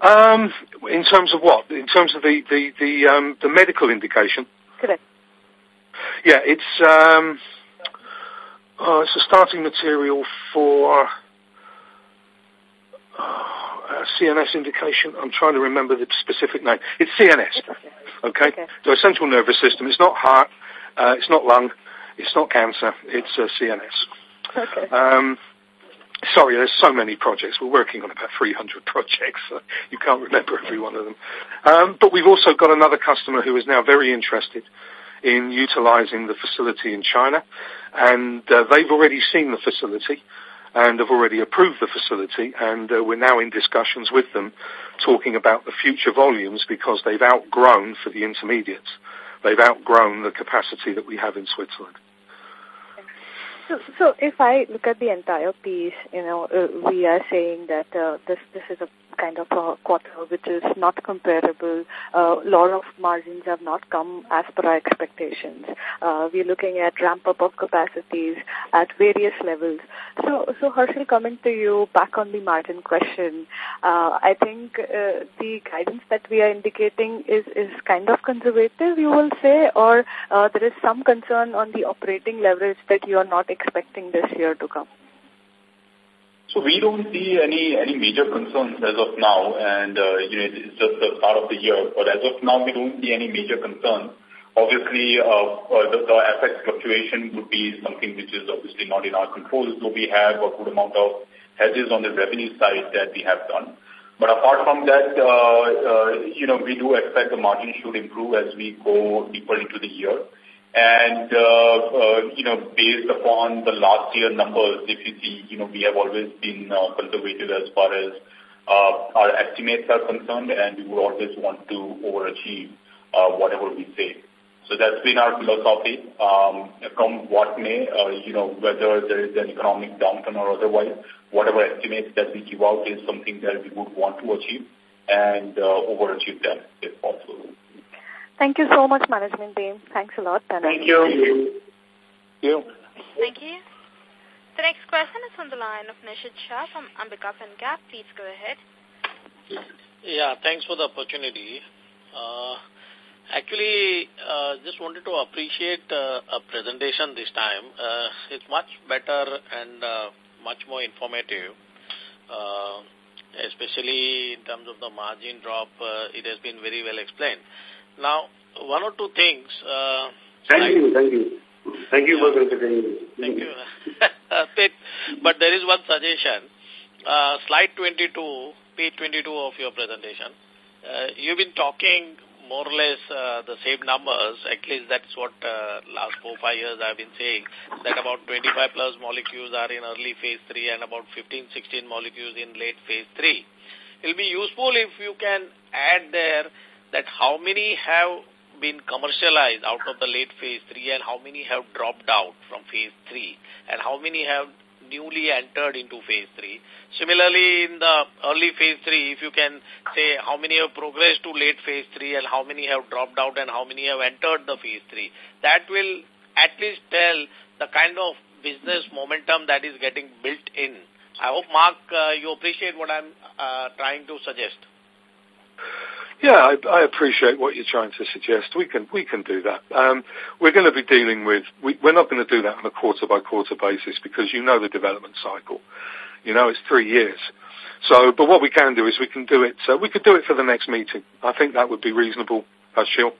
Um, in terms of what? In terms of the the the, um, the medical indication. Correct. Yeah, it's um, oh, it's a starting material for uh, CNS indication. I'm trying to remember the specific name. It's CNS. Okay. okay. The central nervous system. It's not heart. Uh, it's not lung. It's not cancer. It's uh, CNS. Okay. Um, sorry, there's so many projects. We're working on about 300 projects. So you can't remember every one of them. Um, but we've also got another customer who is now very interested in utilizing the facility in China, and uh, they've already seen the facility and have already approved the facility, and uh, we're now in discussions with them talking about the future volumes because they've outgrown for the intermediates. They've outgrown the capacity that we have in Switzerland. So, so if I look at the entire piece, you know, uh, we are saying that uh, this this is a kind of a quarter which is not comparable. A uh, lot of margins have not come as per our expectations. Uh, we're looking at ramp up of capacities at various levels. So, so Harshil, coming to you back on the margin question, uh, I think uh, the guidance that we are indicating is, is kind of conservative, you will say, or uh, there is some concern on the operating leverage that you are not expecting this year to come. So we don't see any any major concerns as of now, and uh, you know it's just the start of the year. But as of now, we don't see any major concerns. Obviously, uh, uh, the, the FX fluctuation would be something which is obviously not in our control. So we have a good amount of hedges on the revenue side that we have done. But apart from that, uh, uh, you know, we do expect the margin should improve as we go deeper into the year. And, uh, uh, you know, based upon the last year numbers, if you see, you know, we have always been uh, conservative as far as uh, our estimates are concerned, and we would always want to overachieve uh, whatever we say. So that's been our philosophy. Um, from what may, uh, you know, whether there is an economic downturn or otherwise, whatever estimates that we give out is something that we would want to achieve. and uh, overachieve them if possible. Thank you so much, management team. Thanks a lot. Thank you. Thank you. Thank you. The next question is from the line of Nishit Shah from Ambika FinCap. Please go ahead. Yeah, thanks for the opportunity. Uh, actually, uh, just wanted to appreciate uh, a presentation this time. Uh, it's much better and uh, much more informative, uh, especially in terms of the margin drop. Uh, it has been very well explained. Now, one or two things. Uh, thank you, thank you. Thank you for considering Thank you. but there is one suggestion. Uh, slide 22, page 22 of your presentation. Uh, you've been talking more or less uh, the same numbers, at least that's what uh, last four, five years I've been saying, that about 25 plus molecules are in early phase 3 and about 15, 16 molecules in late phase 3. It'll be useful if you can add there that how many have been commercialized out of the late phase 3 and how many have dropped out from phase 3 and how many have newly entered into phase 3. Similarly, in the early phase 3, if you can say how many have progressed to late phase 3 and how many have dropped out and how many have entered the phase 3, that will at least tell the kind of business momentum that is getting built in. I hope, Mark, uh, you appreciate what I'm uh, trying to suggest. Yeah, I, I appreciate what you're trying to suggest. We can we can do that. Um, we're going to be dealing with. We, we're not going to do that on a quarter by quarter basis because you know the development cycle. You know it's three years. So, but what we can do is we can do it. So we could do it for the next meeting. I think that would be reasonable, Harshil.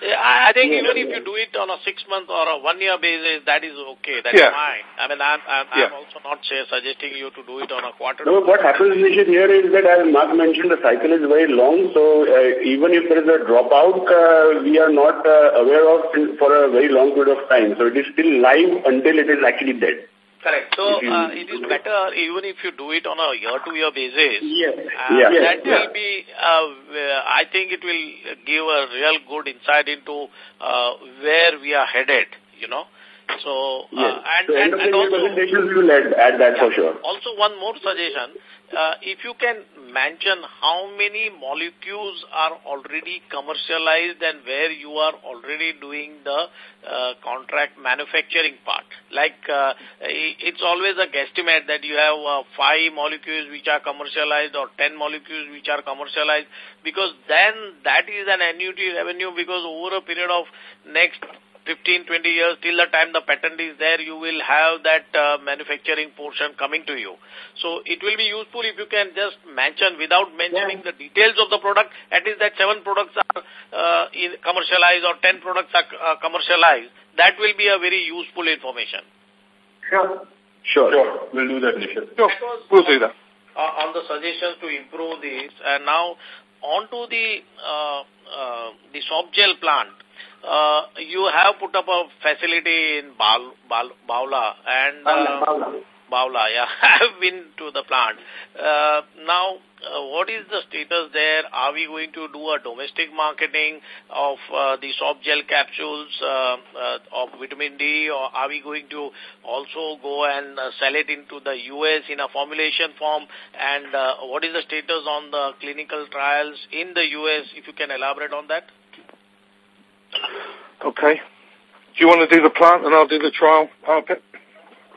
I think even if you do it on a six-month or a one-year basis, that is okay. That's yeah. fine. I mean, I'm, I'm, yeah. I'm also not say, suggesting you to do it on a quarter. No, what happens, Nishit, here is that as Mark mentioned, the cycle is very long. So uh, even if there is a dropout, uh, we are not uh, aware of for a very long period of time. So it is still live until it is actually dead. Correct. So uh, it is better even if you do it on a year-to-year -year basis. Yes. Uh, yeah. That yeah. will be, uh, I think it will give a real good insight into uh, where we are headed, you know. So, uh, yes. and, so and, and also, presentation we will add, add that yeah, for sure. Also, one more suggestion. Uh, if you can mention how many molecules are already commercialized and where you are already doing the uh, contract manufacturing part. Like, uh, it's always a guesstimate that you have uh, five molecules which are commercialized or ten molecules which are commercialized because then that is an annuity revenue because over a period of next 15, 20 years, till the time the patent is there, you will have that uh, manufacturing portion coming to you. So it will be useful if you can just mention, without mentioning yeah. the details of the product, at least that seven products are uh, in commercialized or ten products are uh, commercialized. That will be a very useful information. Sure. Sure. Sure. We'll do that, Nishit. Sure. We'll do that. Uh, on the suggestions to improve this, and now on to the, uh, uh, the soft gel plant uh, you have put up a facility in Bal, Bal, Bavla and uh, Bavla. Bavla, yeah, I have been to the plant. Uh, now, uh, what is the status there? Are we going to do a domestic marketing of uh, the soft gel capsules uh, uh, of vitamin D or are we going to also go and uh, sell it into the US in a formulation form? And uh, what is the status on the clinical trials in the US, if you can elaborate on that? Okay. Do you want to do the plant and I'll do the trial, Arpit?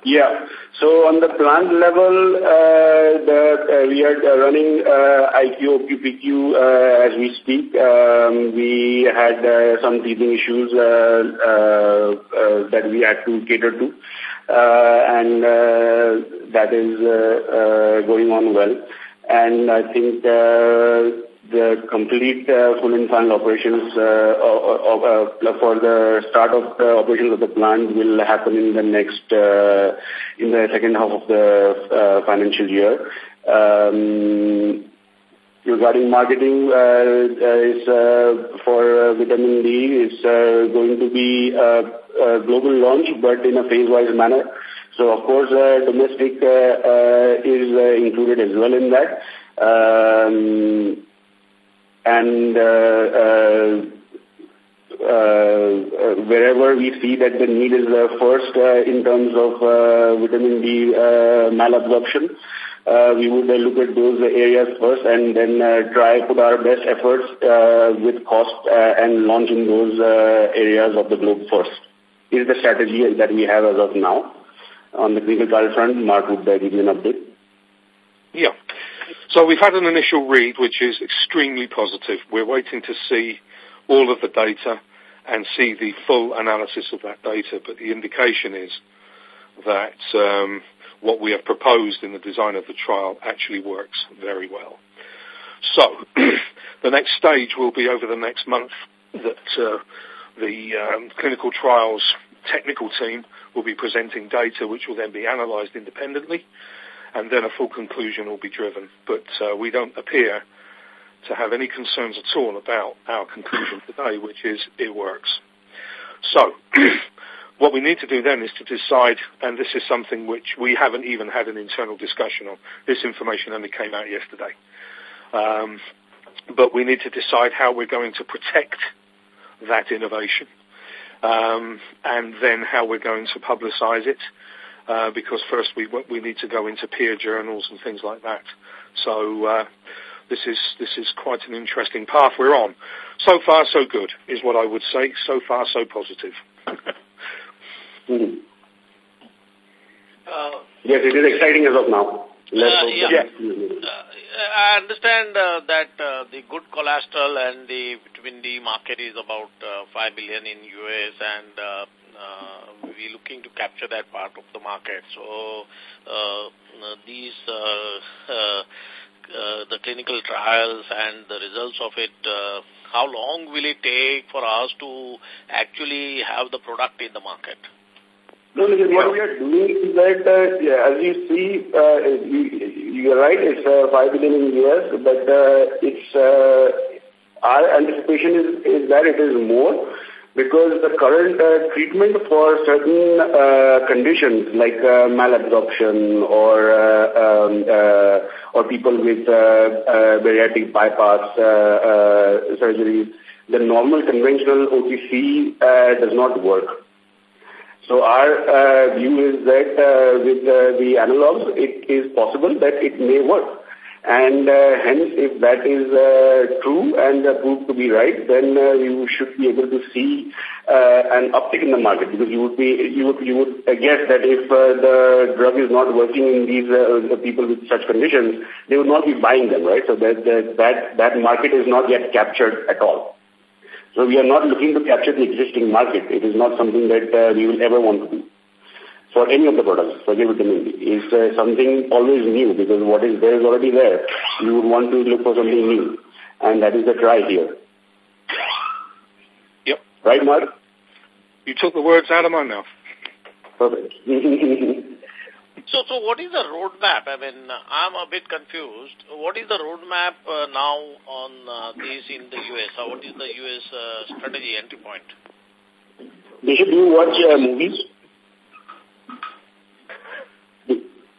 Yeah. So on the plant level, uh, the, uh, we are running uh, IQ, QPQ uh, as we speak. Um, we had uh, some teething issues uh, uh, uh, that we had to cater to, uh, and uh, that is uh, uh, going on well. And I think uh, the complete uh, full and final operations uh, uh, for the start of the operations of the plant will happen in the next, uh, in the second half of the uh, financial year. Um, regarding marketing uh, is uh, for uh, vitamin D is uh, going to be a, a global launch, but in a phase-wise manner. So, of course, uh, domestic uh, uh, is uh, included as well in that. Um, and uh, uh, uh, wherever we see that the need is first in terms of vitamin D malabsorption, uh, we would look at those areas first and then uh, try put our best efforts uh, with cost and launch in those uh, areas of the globe first. Is the strategy that we have as of now. On the clinical trial front, Mark would give you an update. So we've had an initial read which is extremely positive. We're waiting to see all of the data and see the full analysis of that data, but the indication is that um, what we have proposed in the design of the trial actually works very well. So the next stage will be over the next month that uh, the um, clinical trials technical team will be presenting data which will then be analysed independently and then a full conclusion will be driven. But uh, we don't appear to have any concerns at all about our conclusion today, which is it works. So, what we need to do then is to decide, and this is something which we haven't even had an internal discussion on. This information only came out yesterday. Um, but we need to decide how we're going to protect that innovation, um, and then how we're going to publicise it. Uh, because first we we need to go into peer journals and things like that. So uh, this is this is quite an interesting path we're on. So far, so good is what I would say. So far, so positive. mm-hmm. uh, yes, it is exciting as of now. Uh, yeah. I understand uh, that uh, the good cholesterol and the vitamin D market is about uh, 5 billion in US and uh, uh, we're looking to capture that part of the market. So uh, these uh, uh, uh, the clinical trials and the results of it, uh, how long will it take for us to actually have the product in the market? No, listen, what we are doing is that, uh, as you see, uh, you, you're right, it's uh, 5 billion in US, but uh, it's, uh, our anticipation is, is that it is more because the current uh, treatment for certain uh, conditions like uh, malabsorption or uh, um, uh, or people with uh, uh, bariatric bypass uh, uh, surgeries, the normal conventional OTC uh, does not work. So our uh, view is that uh, with uh, the analogs, it is possible that it may work. And uh, hence, if that is uh, true and uh, proved to be right, then you should be able to see an uptick in the market because you would be you would you would guess that if the drug is not working in these people with such conditions, they would not be buying them, right? So that that that, that market is not yet captured at all. So we are not looking to capture the existing market. It is not something that uh, we will ever want to do for any of the products, vitamin D, is uh, something always new because what is there is already there. You would want to look for something new. And that is the try here. Yep. Right, Mark? You took the words out of my mouth. Perfect. so, so what is the roadmap? I mean, I'm a bit confused. What is the roadmap uh, now on uh, these in the U.S.? Or what is the U.S. Uh, strategy entry point? Should do watch uh, movies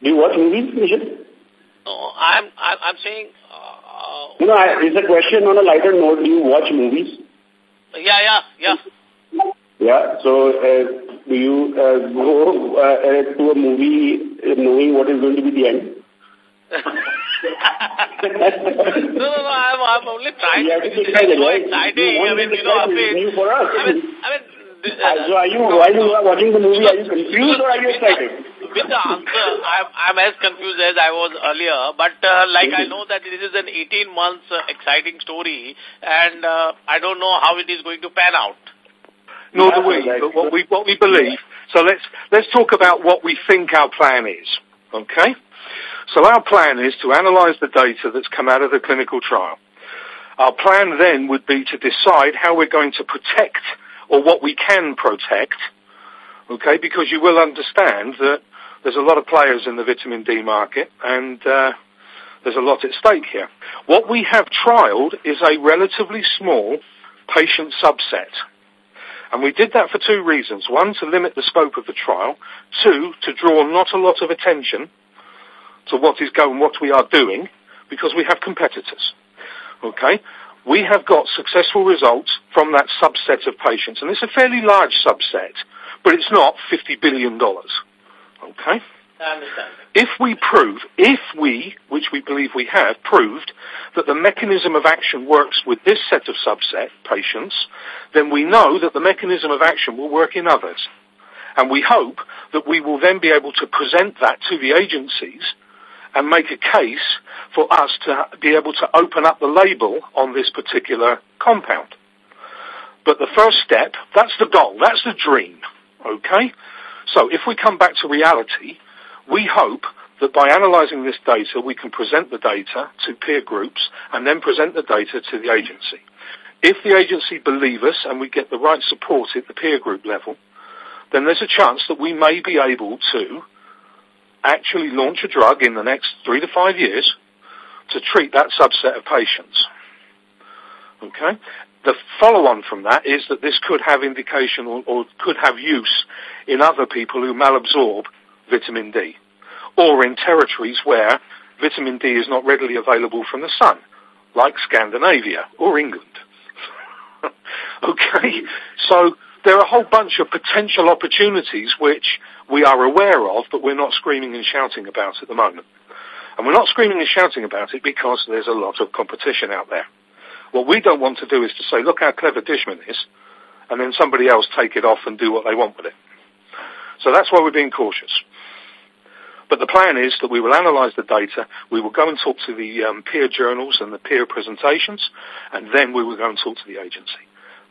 Do you watch movies, Nishan? No, I'm, I'm, I'm saying... Uh, you know, I, it's a question on a lighter note. Do you watch movies? Yeah, yeah, yeah. Yeah, so uh, do you uh, go uh, uh to a movie knowing what is going to be the end? no, no, no, I'm, I'm only trying to... It's so exciting. I mean, you know, I mean, new for us. I mean, I mean uh, so are you, while you are watching the movie, are you confused or are you excited? With the answer, I'm, I'm as confused as I was earlier. But uh, like I know that this is an 18 months uh, exciting story, and uh, I don't know how it is going to pan out. Nor do we, but what we what we believe. So let's let's talk about what we think our plan is. Okay. So our plan is to analyse the data that's come out of the clinical trial. Our plan then would be to decide how we're going to protect or what we can protect, okay, because you will understand that there's a lot of players in the vitamin D market and uh, there's a lot at stake here. What we have trialed is a relatively small patient subset. And we did that for two reasons. One, to limit the scope of the trial. Two, to draw not a lot of attention to what is going, what we are doing, because we have competitors. Okay? we have got successful results from that subset of patients. And it's a fairly large subset, but it's not $50 billion. Okay? I understand. If we prove, if we, which we believe we have, proved that the mechanism of action works with this set of subset patients, then we know that the mechanism of action will work in others. And we hope that we will then be able to present that to the agencies and make a case for us to be able to open up the label on this particular compound. But the first step, that's the goal, that's the dream, okay? So if we come back to reality, we hope that by analyzing this data, we can present the data to peer groups and then present the data to the agency. If the agency believe us and we get the right support at the peer group level, then there's a chance that we may be able to actually launch a drug in the next three to five years to treat that subset of patients. Okay? The follow-on from that is that this could have indication or, or could have use in other people who malabsorb vitamin D or in territories where vitamin D is not readily available from the sun, like Scandinavia or England. okay? So there are a whole bunch of potential opportunities which we are aware of, but we're not screaming and shouting about at the moment. And we're not screaming and shouting about it because there's a lot of competition out there. What we don't want to do is to say, look how clever Dishman is, and then somebody else take it off and do what they want with it. So that's why we're being cautious. But the plan is that we will analyze the data, we will go and talk to the um, peer journals and the peer presentations, and then we will go and talk to the agency.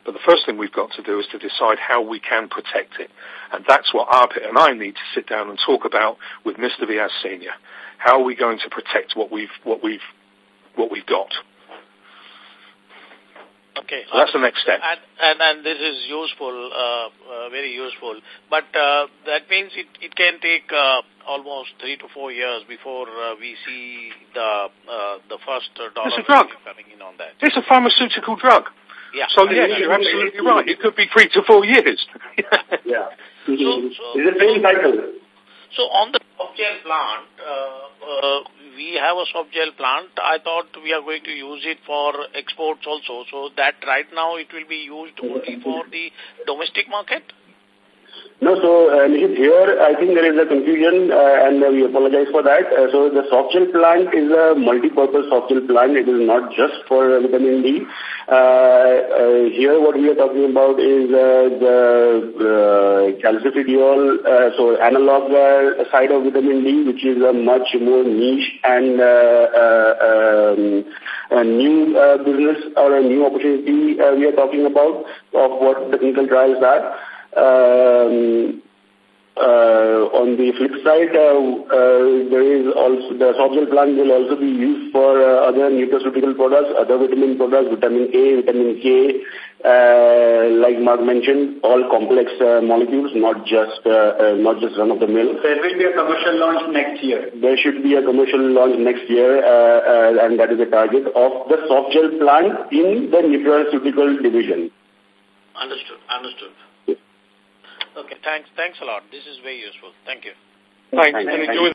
But the first thing we've got to do is to decide how we can protect it. And that's what Arpit and I need to sit down and talk about with Mr. Vyas Senior. How are we going to protect what we've, what we've, what we've got? Okay. So that's the next step. And, and, and this is useful, uh, uh, very useful. But uh, that means it, it can take uh, almost three to four years before uh, we see the uh, the first dollar it's a drug. coming in on that. It's a pharmaceutical drug. Yeah. So yes, you're absolutely right. It could be three to four years. yeah. So, so, it's a same cycle. So on the soft plant, uh, uh, we have a soft gel plant. I thought we are going to use it for exports also. So that right now it will be used only for the domestic market? No, so uh, here I think there is a confusion uh, and uh, we apologize for that. Uh, so the soft gel plant is a multi-purpose soft gel plant. It is not just for vitamin D. Uh, uh, here what we are talking about is uh, the uh, calcitridiol, uh, so analog side of vitamin D, which is a much more niche and um, a new business or a new opportunity we are talking about of what the clinical trials are. Um, uh, on the flip side, uh, uh, there is also the soft gel plant will also be used for uh, other nutraceutical products, other vitamin products, vitamin A, vitamin K, uh, like Mark mentioned, all complex uh, molecules, not just uh, uh, not just run of the mill. There will be a commercial launch next year. There should be a commercial launch next year, uh, uh, and that is the target of the soft gel plant in the nutraceutical division. Understood. Understood. Okay, thanks. Thanks a lot. This is very useful. Thank you. Thanks, and enjoy